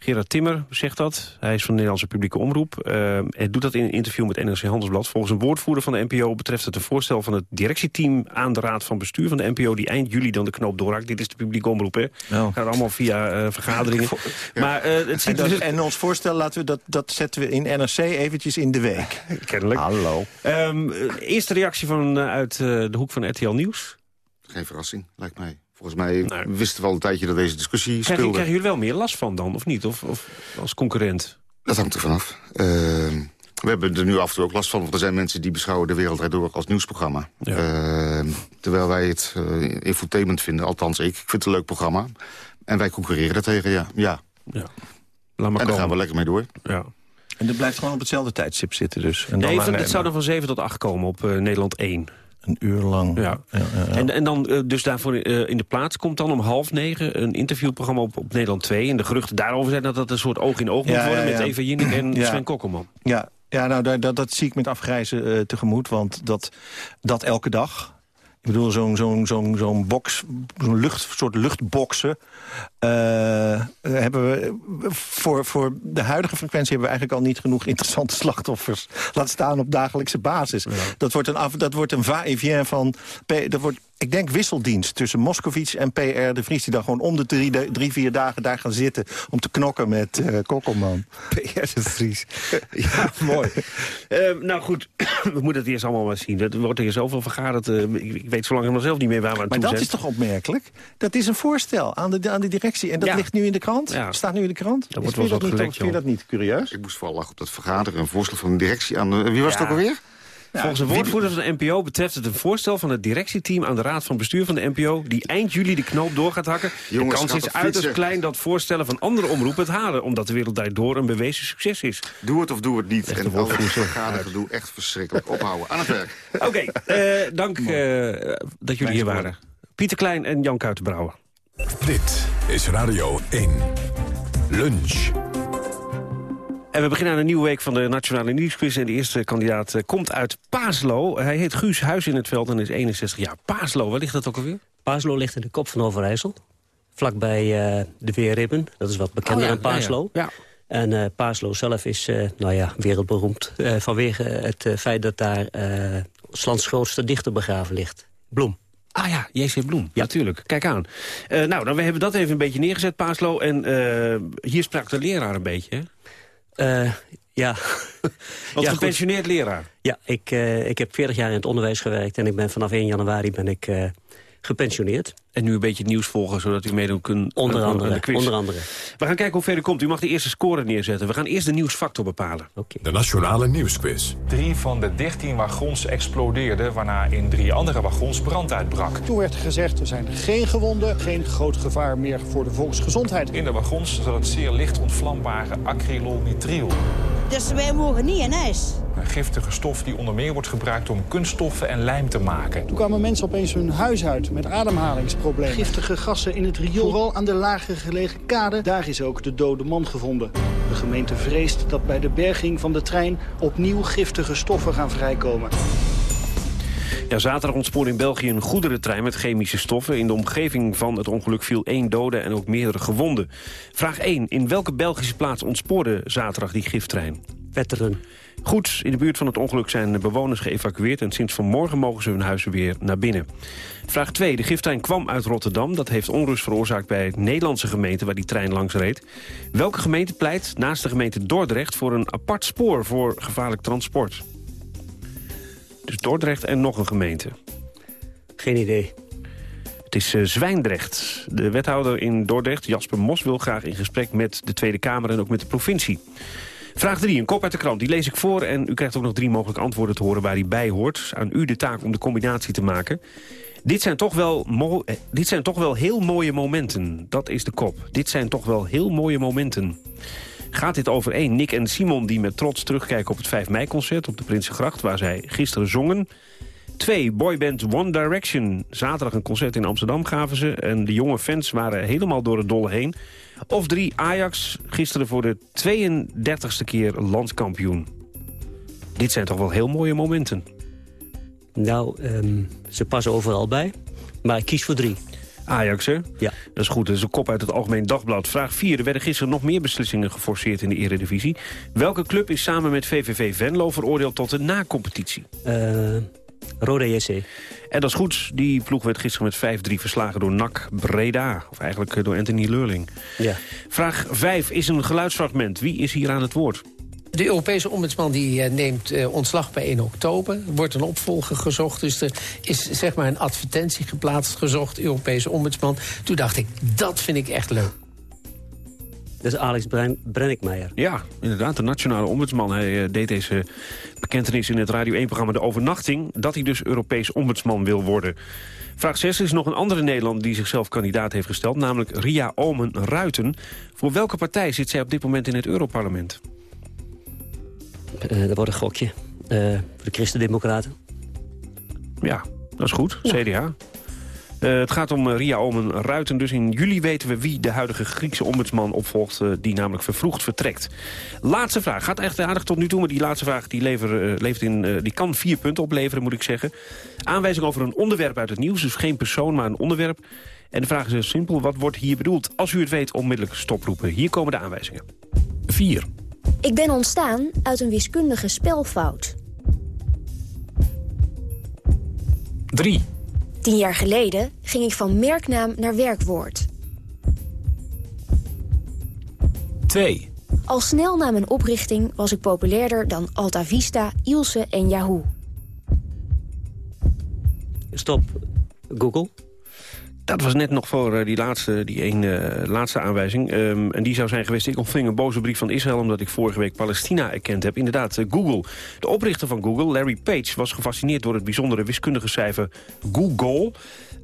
Gerard Timmer zegt dat. Hij is van de Nederlandse publieke omroep. Ehm, en doet dat in een interview met NRC Handelsblad. Volgens een woordvoerder van de NPO betreft het een voorstel van het directieteam aan de raad van bestuur van de NPO... die eind juli dan de knoop doorhaakt. Dit is de publieke omroep, hè? Gaat allemaal via eh, vergaderingen. Maar eh, het En, dat- er dus... en ons voorstel laten we dat, dat zetten we in NRC eventjes in de week. Kennelijk. Hallo. Ehm, eh, eerste reactie van, uit eh, de hoek van RTL Nieuws. Geen verrassing, lijkt mij. Volgens mij wisten we al een tijdje dat deze discussie Krijgen, speelde. krijgen jullie wel meer last van dan, of niet? Of, of als concurrent? Dat hangt er vanaf. Uh, we hebben er nu af en toe ook last van, want er zijn mensen die beschouwen de wereld door als nieuwsprogramma. Uh, terwijl wij het uh, infotainment vinden, althans ik. Ik vind het een leuk programma. En wij concurreren daartegen, ja. ja. ja. en daar gaan we lekker mee door. Ja. En dat blijft gewoon op hetzelfde tijdstip zitten dus. En nee, dan het zou dan van 7 tot 8 komen op uh, Nederland 1. Een uur lang. Ja. ja, ja, ja. En, en dan uh, dus daarvoor uh, in de plaats komt dan om half negen... een interviewprogramma op, op Nederland 2. En de geruchten daarover zijn dat dat een soort oog in oog moet worden... met Eva Jinek en Sven Kokkelman. Ja, ja nou, dat, dat, dat zie ik met afgrijzen uh, tegemoet. Want dat, dat elke dag... Ik bedoel, zo'n zo'n zo'n zo'n box, zo'n lucht, soort luchtboxen... Uh, hebben we voor, voor de huidige frequentie hebben we eigenlijk al niet genoeg interessante slachtoffers. Laat staan op dagelijkse basis. Ja. Dat wordt een, af, dat wordt een va-et-vient van... Dat wordt, ik denk wisseldienst tussen Moskovits en PR de Vries... die dan gewoon om de drie, de, drie vier dagen daar gaan zitten... om te knokken met uh, Kokkelman. PR de Vries. ja, mooi. Uh, nou goed, we moeten het eerst allemaal maar zien. Er wordt hier zoveel vergaderd. Uh, ik, ik, weet zo lang helemaal zelf niet meer waar we aan maar toe zijn. Maar dat is toch opmerkelijk? Dat is een voorstel aan de, aan de directie. En dat ja. ligt nu in de krant? Ja. Staat nu in de krant? Dat wordt wel dat niet, Vind je dat niet curieus? Ik moest vooral lachen op dat vergaderen. Een voorstel van de directie aan... De, wie was het ook alweer? Volgens een woordvoerder van de NPO betreft het een voorstel van het directieteam aan de raad van bestuur van de NPO... die eind juli de knoop door gaat hakken. Jongens, de kans is uiterst klein dat voorstellen van andere omroepen het halen... omdat de wereld daardoor een bewezen succes is. Doe het of doe het niet. Echt en al het vergaderen doe echt verschrikkelijk. Ophouden. Aan het werk. Oké, okay, uh, dank uh, dat jullie hier waren. Pieter Klein en Jan Kuitenbrouwer. Dit is Radio 1. Lunch. En we beginnen aan een nieuwe week van de Nationale Nieuwsquiz. En de eerste kandidaat uh, komt uit Paaslo. Hij heet Guus Huis in het Veld en is 61 jaar. Paaslo, waar ligt dat ook alweer? Paaslo ligt in de kop van Overijssel. Vlakbij uh, de Weerribben. Dat is wat bekender oh, ja, dan Paaslo. Ja, ja. En uh, Paaslo zelf is nou ja, wereldberoemd. vanwege het feit dat daar Slans grootste dichter begraven ligt. Bloem. Ah ja, J.C. Bloem, ja. natuurlijk. Kijk aan. Nou, dan we hebben dat even een beetje neergezet, Paaslo. En hier sprak de leraar een beetje, hè? Uh, ja. Want ja, gepensioneerd goed. leraar. Ja, ik, uh, ik heb 40 jaar in het onderwijs gewerkt... en ik ben vanaf 1 januari ben ik uh, gepensioneerd. En nu een beetje het nieuws volgen, zodat u meedoen kunt Onder andere, de quiz. onder andere. We gaan kijken hoe ver u komt. U mag de eerste score neerzetten. We gaan eerst de nieuwsfactor bepalen. De Nationale Nieuwsquiz. Drie van de 13 wagons explodeerden... waarna in drie andere wagons brand uitbrak. Toen werd gezegd, er zijn geen gewonden, geen groot gevaar meer voor de volksgezondheid. In de wagons zat het zeer licht ontvlambare acrylonitrile. Dus wij mogen niet in huis. Een giftige stof die onder meer wordt gebruikt om kunststoffen en lijm te maken. Toen kwamen mensen opeens hun huis uit met Giftige gassen in het riool, vooral aan de lager gelegen kade. Daar is ook de dode man gevonden. De gemeente vreest dat bij de berging van de trein opnieuw giftige stoffen gaan vrijkomen. Ja, zaterdag ontspoorde in België een goederentrein met chemische stoffen. In de omgeving van het ongeluk viel één dode en ook meerdere gewonden. Vraag 1. In welke Belgische plaats ontspoorde zaterdag die giftrein? Wetteren. Goed, in de buurt van het ongeluk zijn bewoners geëvacueerd... en sinds vanmorgen mogen ze hun huizen weer naar binnen. Vraag 2. De giftrein kwam uit Rotterdam. Dat heeft onrust veroorzaakt bij Nederlandse gemeenten waar die trein langs reed. Welke gemeente pleit naast de gemeente Dordrecht... voor een apart spoor voor gevaarlijk transport? Dus Dordrecht en nog een gemeente. Geen idee. Het is eh, Zwijndrecht. De wethouder in Dordrecht, Jasper Mos, wil graag in gesprek met de Tweede Kamer en ook met de provincie. Vraag 3, een kop uit de krant. Die lees ik voor en u krijgt ook nog drie mogelijke antwoorden te horen waar die bij hoort. Aan u de taak om de combinatie te maken. Dit zijn, toch wel eh, dit zijn toch wel heel mooie momenten. Dat is de kop. Dit zijn toch wel heel mooie momenten. Gaat dit over één Nick en Simon die met trots terugkijken op het 5 mei-concert op de Prinsengracht... waar zij gisteren zongen. Twee, boyband One Direction. Zaterdag een concert in Amsterdam gaven ze... en de jonge fans waren helemaal door het dolle heen. Of drie, Ajax, gisteren voor de 32e keer landskampioen. Dit zijn toch wel heel mooie momenten. Nou, ehm, ze passen overal bij. Maar ik kies voor drie. Ajax, hè? Ja. Dat is goed, dat is een kop uit het Algemeen Dagblad. Vraag 4. Er werden gisteren nog meer beslissingen geforceerd in de Eredivisie. Welke club is samen met VVV Venlo veroordeeld tot een na-competitie? Eh Roda JC. En dat is goed. Die ploeg werd gisteren met 5-3 verslagen door NAC Breda. Of eigenlijk eh, door Anthony Leurling. Ja. Vraag 5 is een geluidsfragment. Wie is hier aan het woord? De Europese ombudsman die eh, neemt eh, ontslag bij 1 oktober. Er wordt een opvolger gezocht. Dus er is zeg maar een advertentie geplaatst, gezocht, Europese ombudsman. Toen dacht ik, dat vind ik echt leuk. Dat is Alex Bren Brennickmeijer. Ja, inderdaad, de nationale ombudsman. Hij eh, deed deze bekentenis in het Radio 1-programma De Overnachting... dat hij dus Europees ombudsman wil worden. Vraag 6 is nog een andere Nederlander die zichzelf kandidaat heeft gesteld... namelijk Ria Omen-Ruiten. Voor welke partij zit zij op dit moment in het Europarlement? Eh, dat wordt een gokje. Eh, voor de Christen-Democraten. Ja, dat is goed. CDA. Eh, het gaat om eh, Ria Omen-Ruiten. Dus in juli weten we wie de huidige Griekse ombudsman opvolgt... eh, die namelijk vervroegd vertrekt. Laatste vraag. Gaat echt aardig tot nu toe, maar die laatste vraag die lever, levert in, die kan vier punten opleveren, moet ik zeggen. Aanwijzing over een onderwerp uit het nieuws. Dus geen persoon, maar een onderwerp. En de vraag is heel simpel. Wat wordt hier bedoeld? Als u het weet, onmiddellijk stoproepen. Hier komen de aanwijzingen. 4. Ik ben ontstaan uit een wiskundige spelfout. 3. Tien jaar geleden ging ik van merknaam naar werkwoord. 2. Al snel na mijn oprichting was ik populairder dan Alta Vista, Ilse en Yahoo. Stop. Google. Dat was net nog voor eh, die laatste, die een, eh, laatste aanwijzing. Ehm, en die zou zijn geweest, ik ontving een boze brief van Israël... omdat ik vorige week Palestina erkend heb. Inderdaad, eh, Google. De oprichter van Google, Larry Page, was gefascineerd... door het bijzondere wiskundige cijfer Google...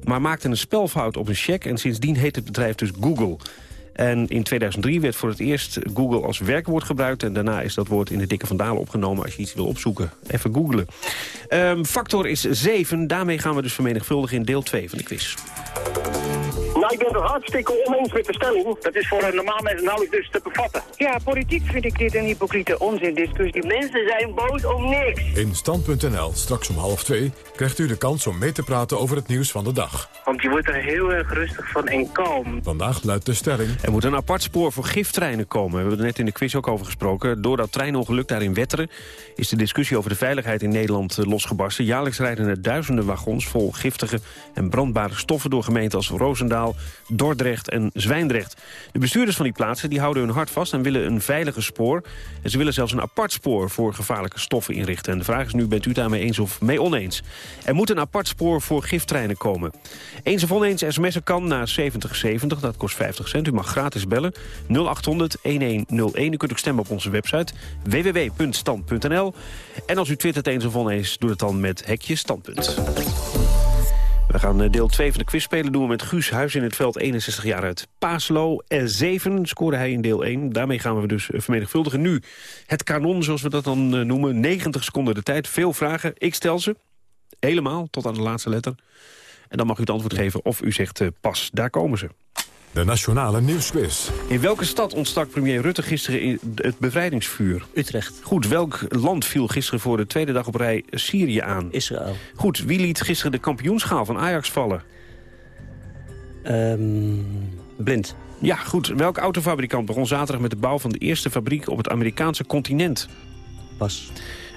maar maakte een spelfout op een cheque... en sindsdien heet het bedrijf dus Google... En in 2003 werd voor het eerst Google als werkwoord gebruikt... en daarna is dat woord in de dikke vandalen opgenomen... als je iets wil opzoeken. Even googlen. Ehm, factor is 7. Daarmee gaan we dus vermenigvuldigen in deel 2 van de quiz. Ik ben het hartstikke oneens met de stelling. Dat is voor een normaal mens nauwelijks dus te bevatten. Ja, politiek vind ik dit een hypocriete onzindiscussie. Mensen zijn boos om niks. In Stand.nl, straks om half twee, krijgt u de kans om mee te praten over het nieuws van de dag. Want je wordt er heel erg rustig van en kalm. Vandaag luidt de stelling... Er moet een apart spoor voor giftreinen komen. We hebben er net in de quiz ook over gesproken. Door dat treinongeluk daar in Wetteren is de discussie over de veiligheid in Nederland eh, losgebarsten. Jaarlijks rijden er duizenden wagons vol giftige en brandbare stoffen door gemeenten als Roosendaal, Dordrecht en Zwijndrecht. De bestuurders van die plaatsen die houden hun hart vast en willen een veilige spoor. En ze willen zelfs een apart spoor voor gevaarlijke stoffen inrichten. En de vraag is nu, bent u daarmee eens of mee oneens? Er moet een apart spoor voor giftreinen komen. Eens of oneens sms'en kan naar 7070, dat kost 50 cent. U mag gratis bellen 0800 1101. U kunt ook stemmen op onze website www.stand.nl. En als u twittert eens of oneens, doe het dan met hekje standpunt. We gaan eh, deel 2 van de quiz spelen. Doen we met Guus Huis in het veld, 61 jaar uit Paaslo. 7 scoorde hij in deel 1. Daarmee gaan we dus eh, vermenigvuldigen. Nu het kanon, zoals we dat dan eh, noemen. 90 seconden de tijd. Veel vragen. Ik stel ze. Helemaal, tot aan de laatste letter. En dan mag u het antwoord geven of u zegt pas. Daar komen ze. De Nationale Nieuwsquiz. In welke stad ontstak premier Rutte gisteren in het bevrijdingsvuur? Utrecht. Goed, welk land viel gisteren voor de tweede dag op rij Syrië aan? Israël. Goed, wie liet gisteren de kampioenschaal van Ajax vallen? Ehm, blind. Ja, goed. Welk autofabrikant begon zaterdag met de bouw van de eerste fabriek op het Amerikaanse continent? Pas.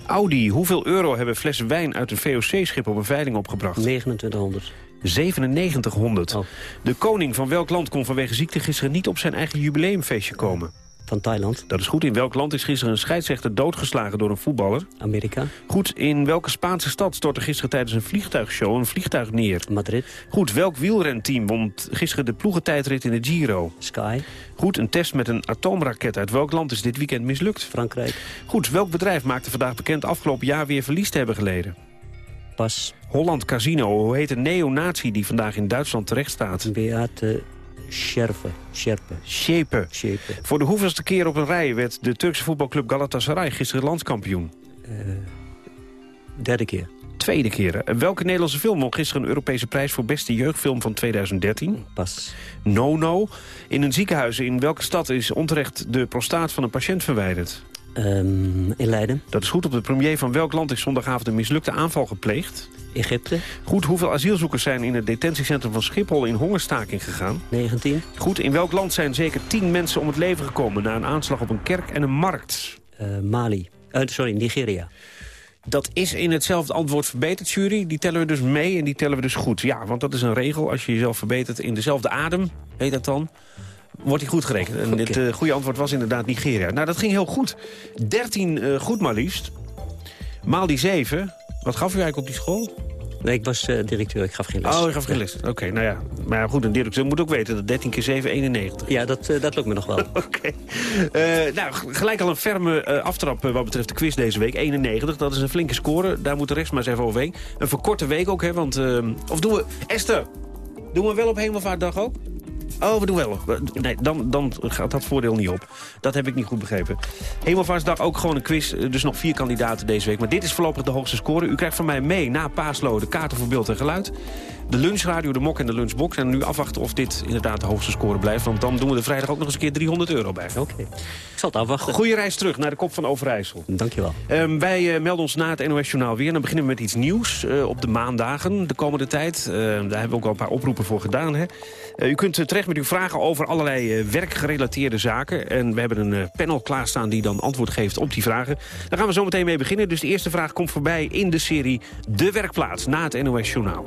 Audi. Hoeveel euro hebben flessen wijn uit een VOC-schip op een veiling opgebracht? 2900. 9700. De koning van welk land kon vanwege ziekte gisteren niet op zijn eigen jubileumfeestje komen? Van Thailand. Dat is goed. In welk land is gisteren een scheidsrechter doodgeslagen door een voetballer? Amerika. Goed. In welke Spaanse stad stortte gisteren tijdens een vliegtuigshow een vliegtuig neer? Madrid. Goed. Welk wielrenteam won gisteren de ploegentijdrit in de Giro? Sky. Goed. Een test met een atoomraket uit welk land is dit weekend mislukt? Frankrijk. Goed. Welk bedrijf maakte vandaag bekend afgelopen jaar weer verlies te hebben geleden? Pas. Holland Casino. Hoe heet een neonatie die vandaag in Duitsland terecht staat? Beate Scherpe. Scherpe. Schepe. Schepe. Voor de hoeveelste keer op een rij werd de Turkse voetbalclub Galatasaray gisteren landskampioen? Uh, derde keer. Tweede keer. Welke Nederlandse film won gisteren een Europese prijs voor beste jeugdfilm van 2013? Pas. Nono. In een ziekenhuis in welke stad is onterecht de prostaat van een patiënt verwijderd? Um, in Leiden. Dat is goed. Op de premier van welk land is zondagavond een mislukte aanval gepleegd? Egypte. Goed. Hoeveel asielzoekers zijn in het detentiecentrum van Schiphol in hongerstaking gegaan? 19. Goed. In welk land zijn zeker 10 mensen om het leven gekomen... na een aanslag op een kerk en een markt? Uh, Mali. Uh, sorry, Nigeria. Dat is in hetzelfde antwoord verbeterd, jury. Die tellen we dus mee en die tellen we dus goed. Ja, want dat is een regel. Als je jezelf verbetert in dezelfde adem, heet dat dan wordt hij goed gerekend. En okay. het uh, goede antwoord was inderdaad Nigeria. Nou, dat ging heel goed. 13 uh, goed maar liefst. Maal die 7. Wat gaf u eigenlijk op die school? Nee, ik was uh, directeur. Ik gaf geen les. Oh, ik gaf geen les. Oké, okay, nou ja. Maar goed, een directeur moet ook weten dat 13 keer 7, 91. Ja, dat, uh, dat lukt me nog wel. Oké. Okay. Uh, nou, gelijk al een ferme aftrap wat betreft de quiz deze week. 91, dat is een flinke score. Daar moet de rest maar eens even overheen. Een verkorte week ook, hè. Want, of doen we... Esther, doen we wel op Hemelvaartdag ook? Oh, we doen wel. Nee, dan, dan gaat dat voordeel niet op. Dat heb ik niet goed begrepen. Hemelvaartsdag ook gewoon een quiz. Dus nog vier kandidaten deze week. Maar dit is voorlopig de hoogste score. U krijgt van mij mee na Paaslo de kaarten voor beeld en geluid. De lunchradio, de mok en de lunchbox. En nu afwachten of dit inderdaad de hoogste score blijft. Want dan doen we er vrijdag ook nog eens een keer 300 euro bij. Oké. Okay. Ik zal het afwachten. Goeie reis terug naar de kop van Overijssel. Dankjewel. Um, wij uh, melden ons na het NOS Journaal weer. En dan beginnen we met iets nieuws uh, op de maandagen de komende tijd. Uh, daar hebben we ook al een paar oproepen voor gedaan. Hè? u kunt terecht met uw vragen over allerlei werkgerelateerde zaken. En we hebben een panel klaarstaan die dan antwoord geeft op die vragen. Daar gaan we zo meteen mee beginnen. Dus de eerste vraag komt voorbij in de serie De Werkplaats na het NOS Journaal.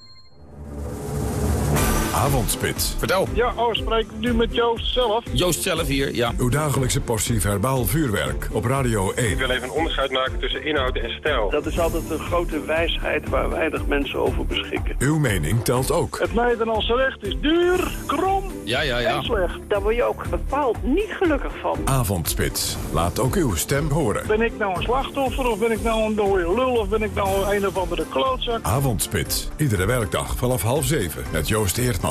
Avondspits. Vertel. Ja, oh, spreek ik nu met Joost zelf? Joost zelf hier, ja. Uw dagelijkse portie verbaal vuurwerk op Radio 1. Ik wil even een onderscheid maken tussen inhoud en stijl. Dat is altijd een grote wijsheid waar weinig mensen over beschikken. Uw mening telt ook. Het Nederlandse recht is duur, krom ja, ja, ja. en slecht. Daar word je ook bepaald niet gelukkig van. Avondspits. Laat ook uw stem horen. Ben ik nou een slachtoffer of ben ik nou een dode lul of ben ik nou een of andere klootzak? Avondspits. Iedere werkdag vanaf half zeven met Joost Eertman.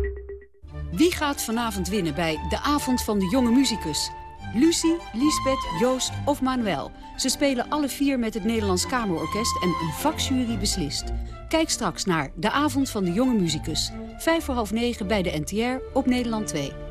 Wie gaat vanavond winnen bij De Avond van de Jonge Muzikus? Lucie, Lisbeth, Joost of Manuel. Ze spelen alle vier met het Nederlands Kamerorkest en een vakjury beslist. Kijk straks naar De Avond van de Jonge Muzikus. Vijf voor half negen bij de NTR op Nederland 2.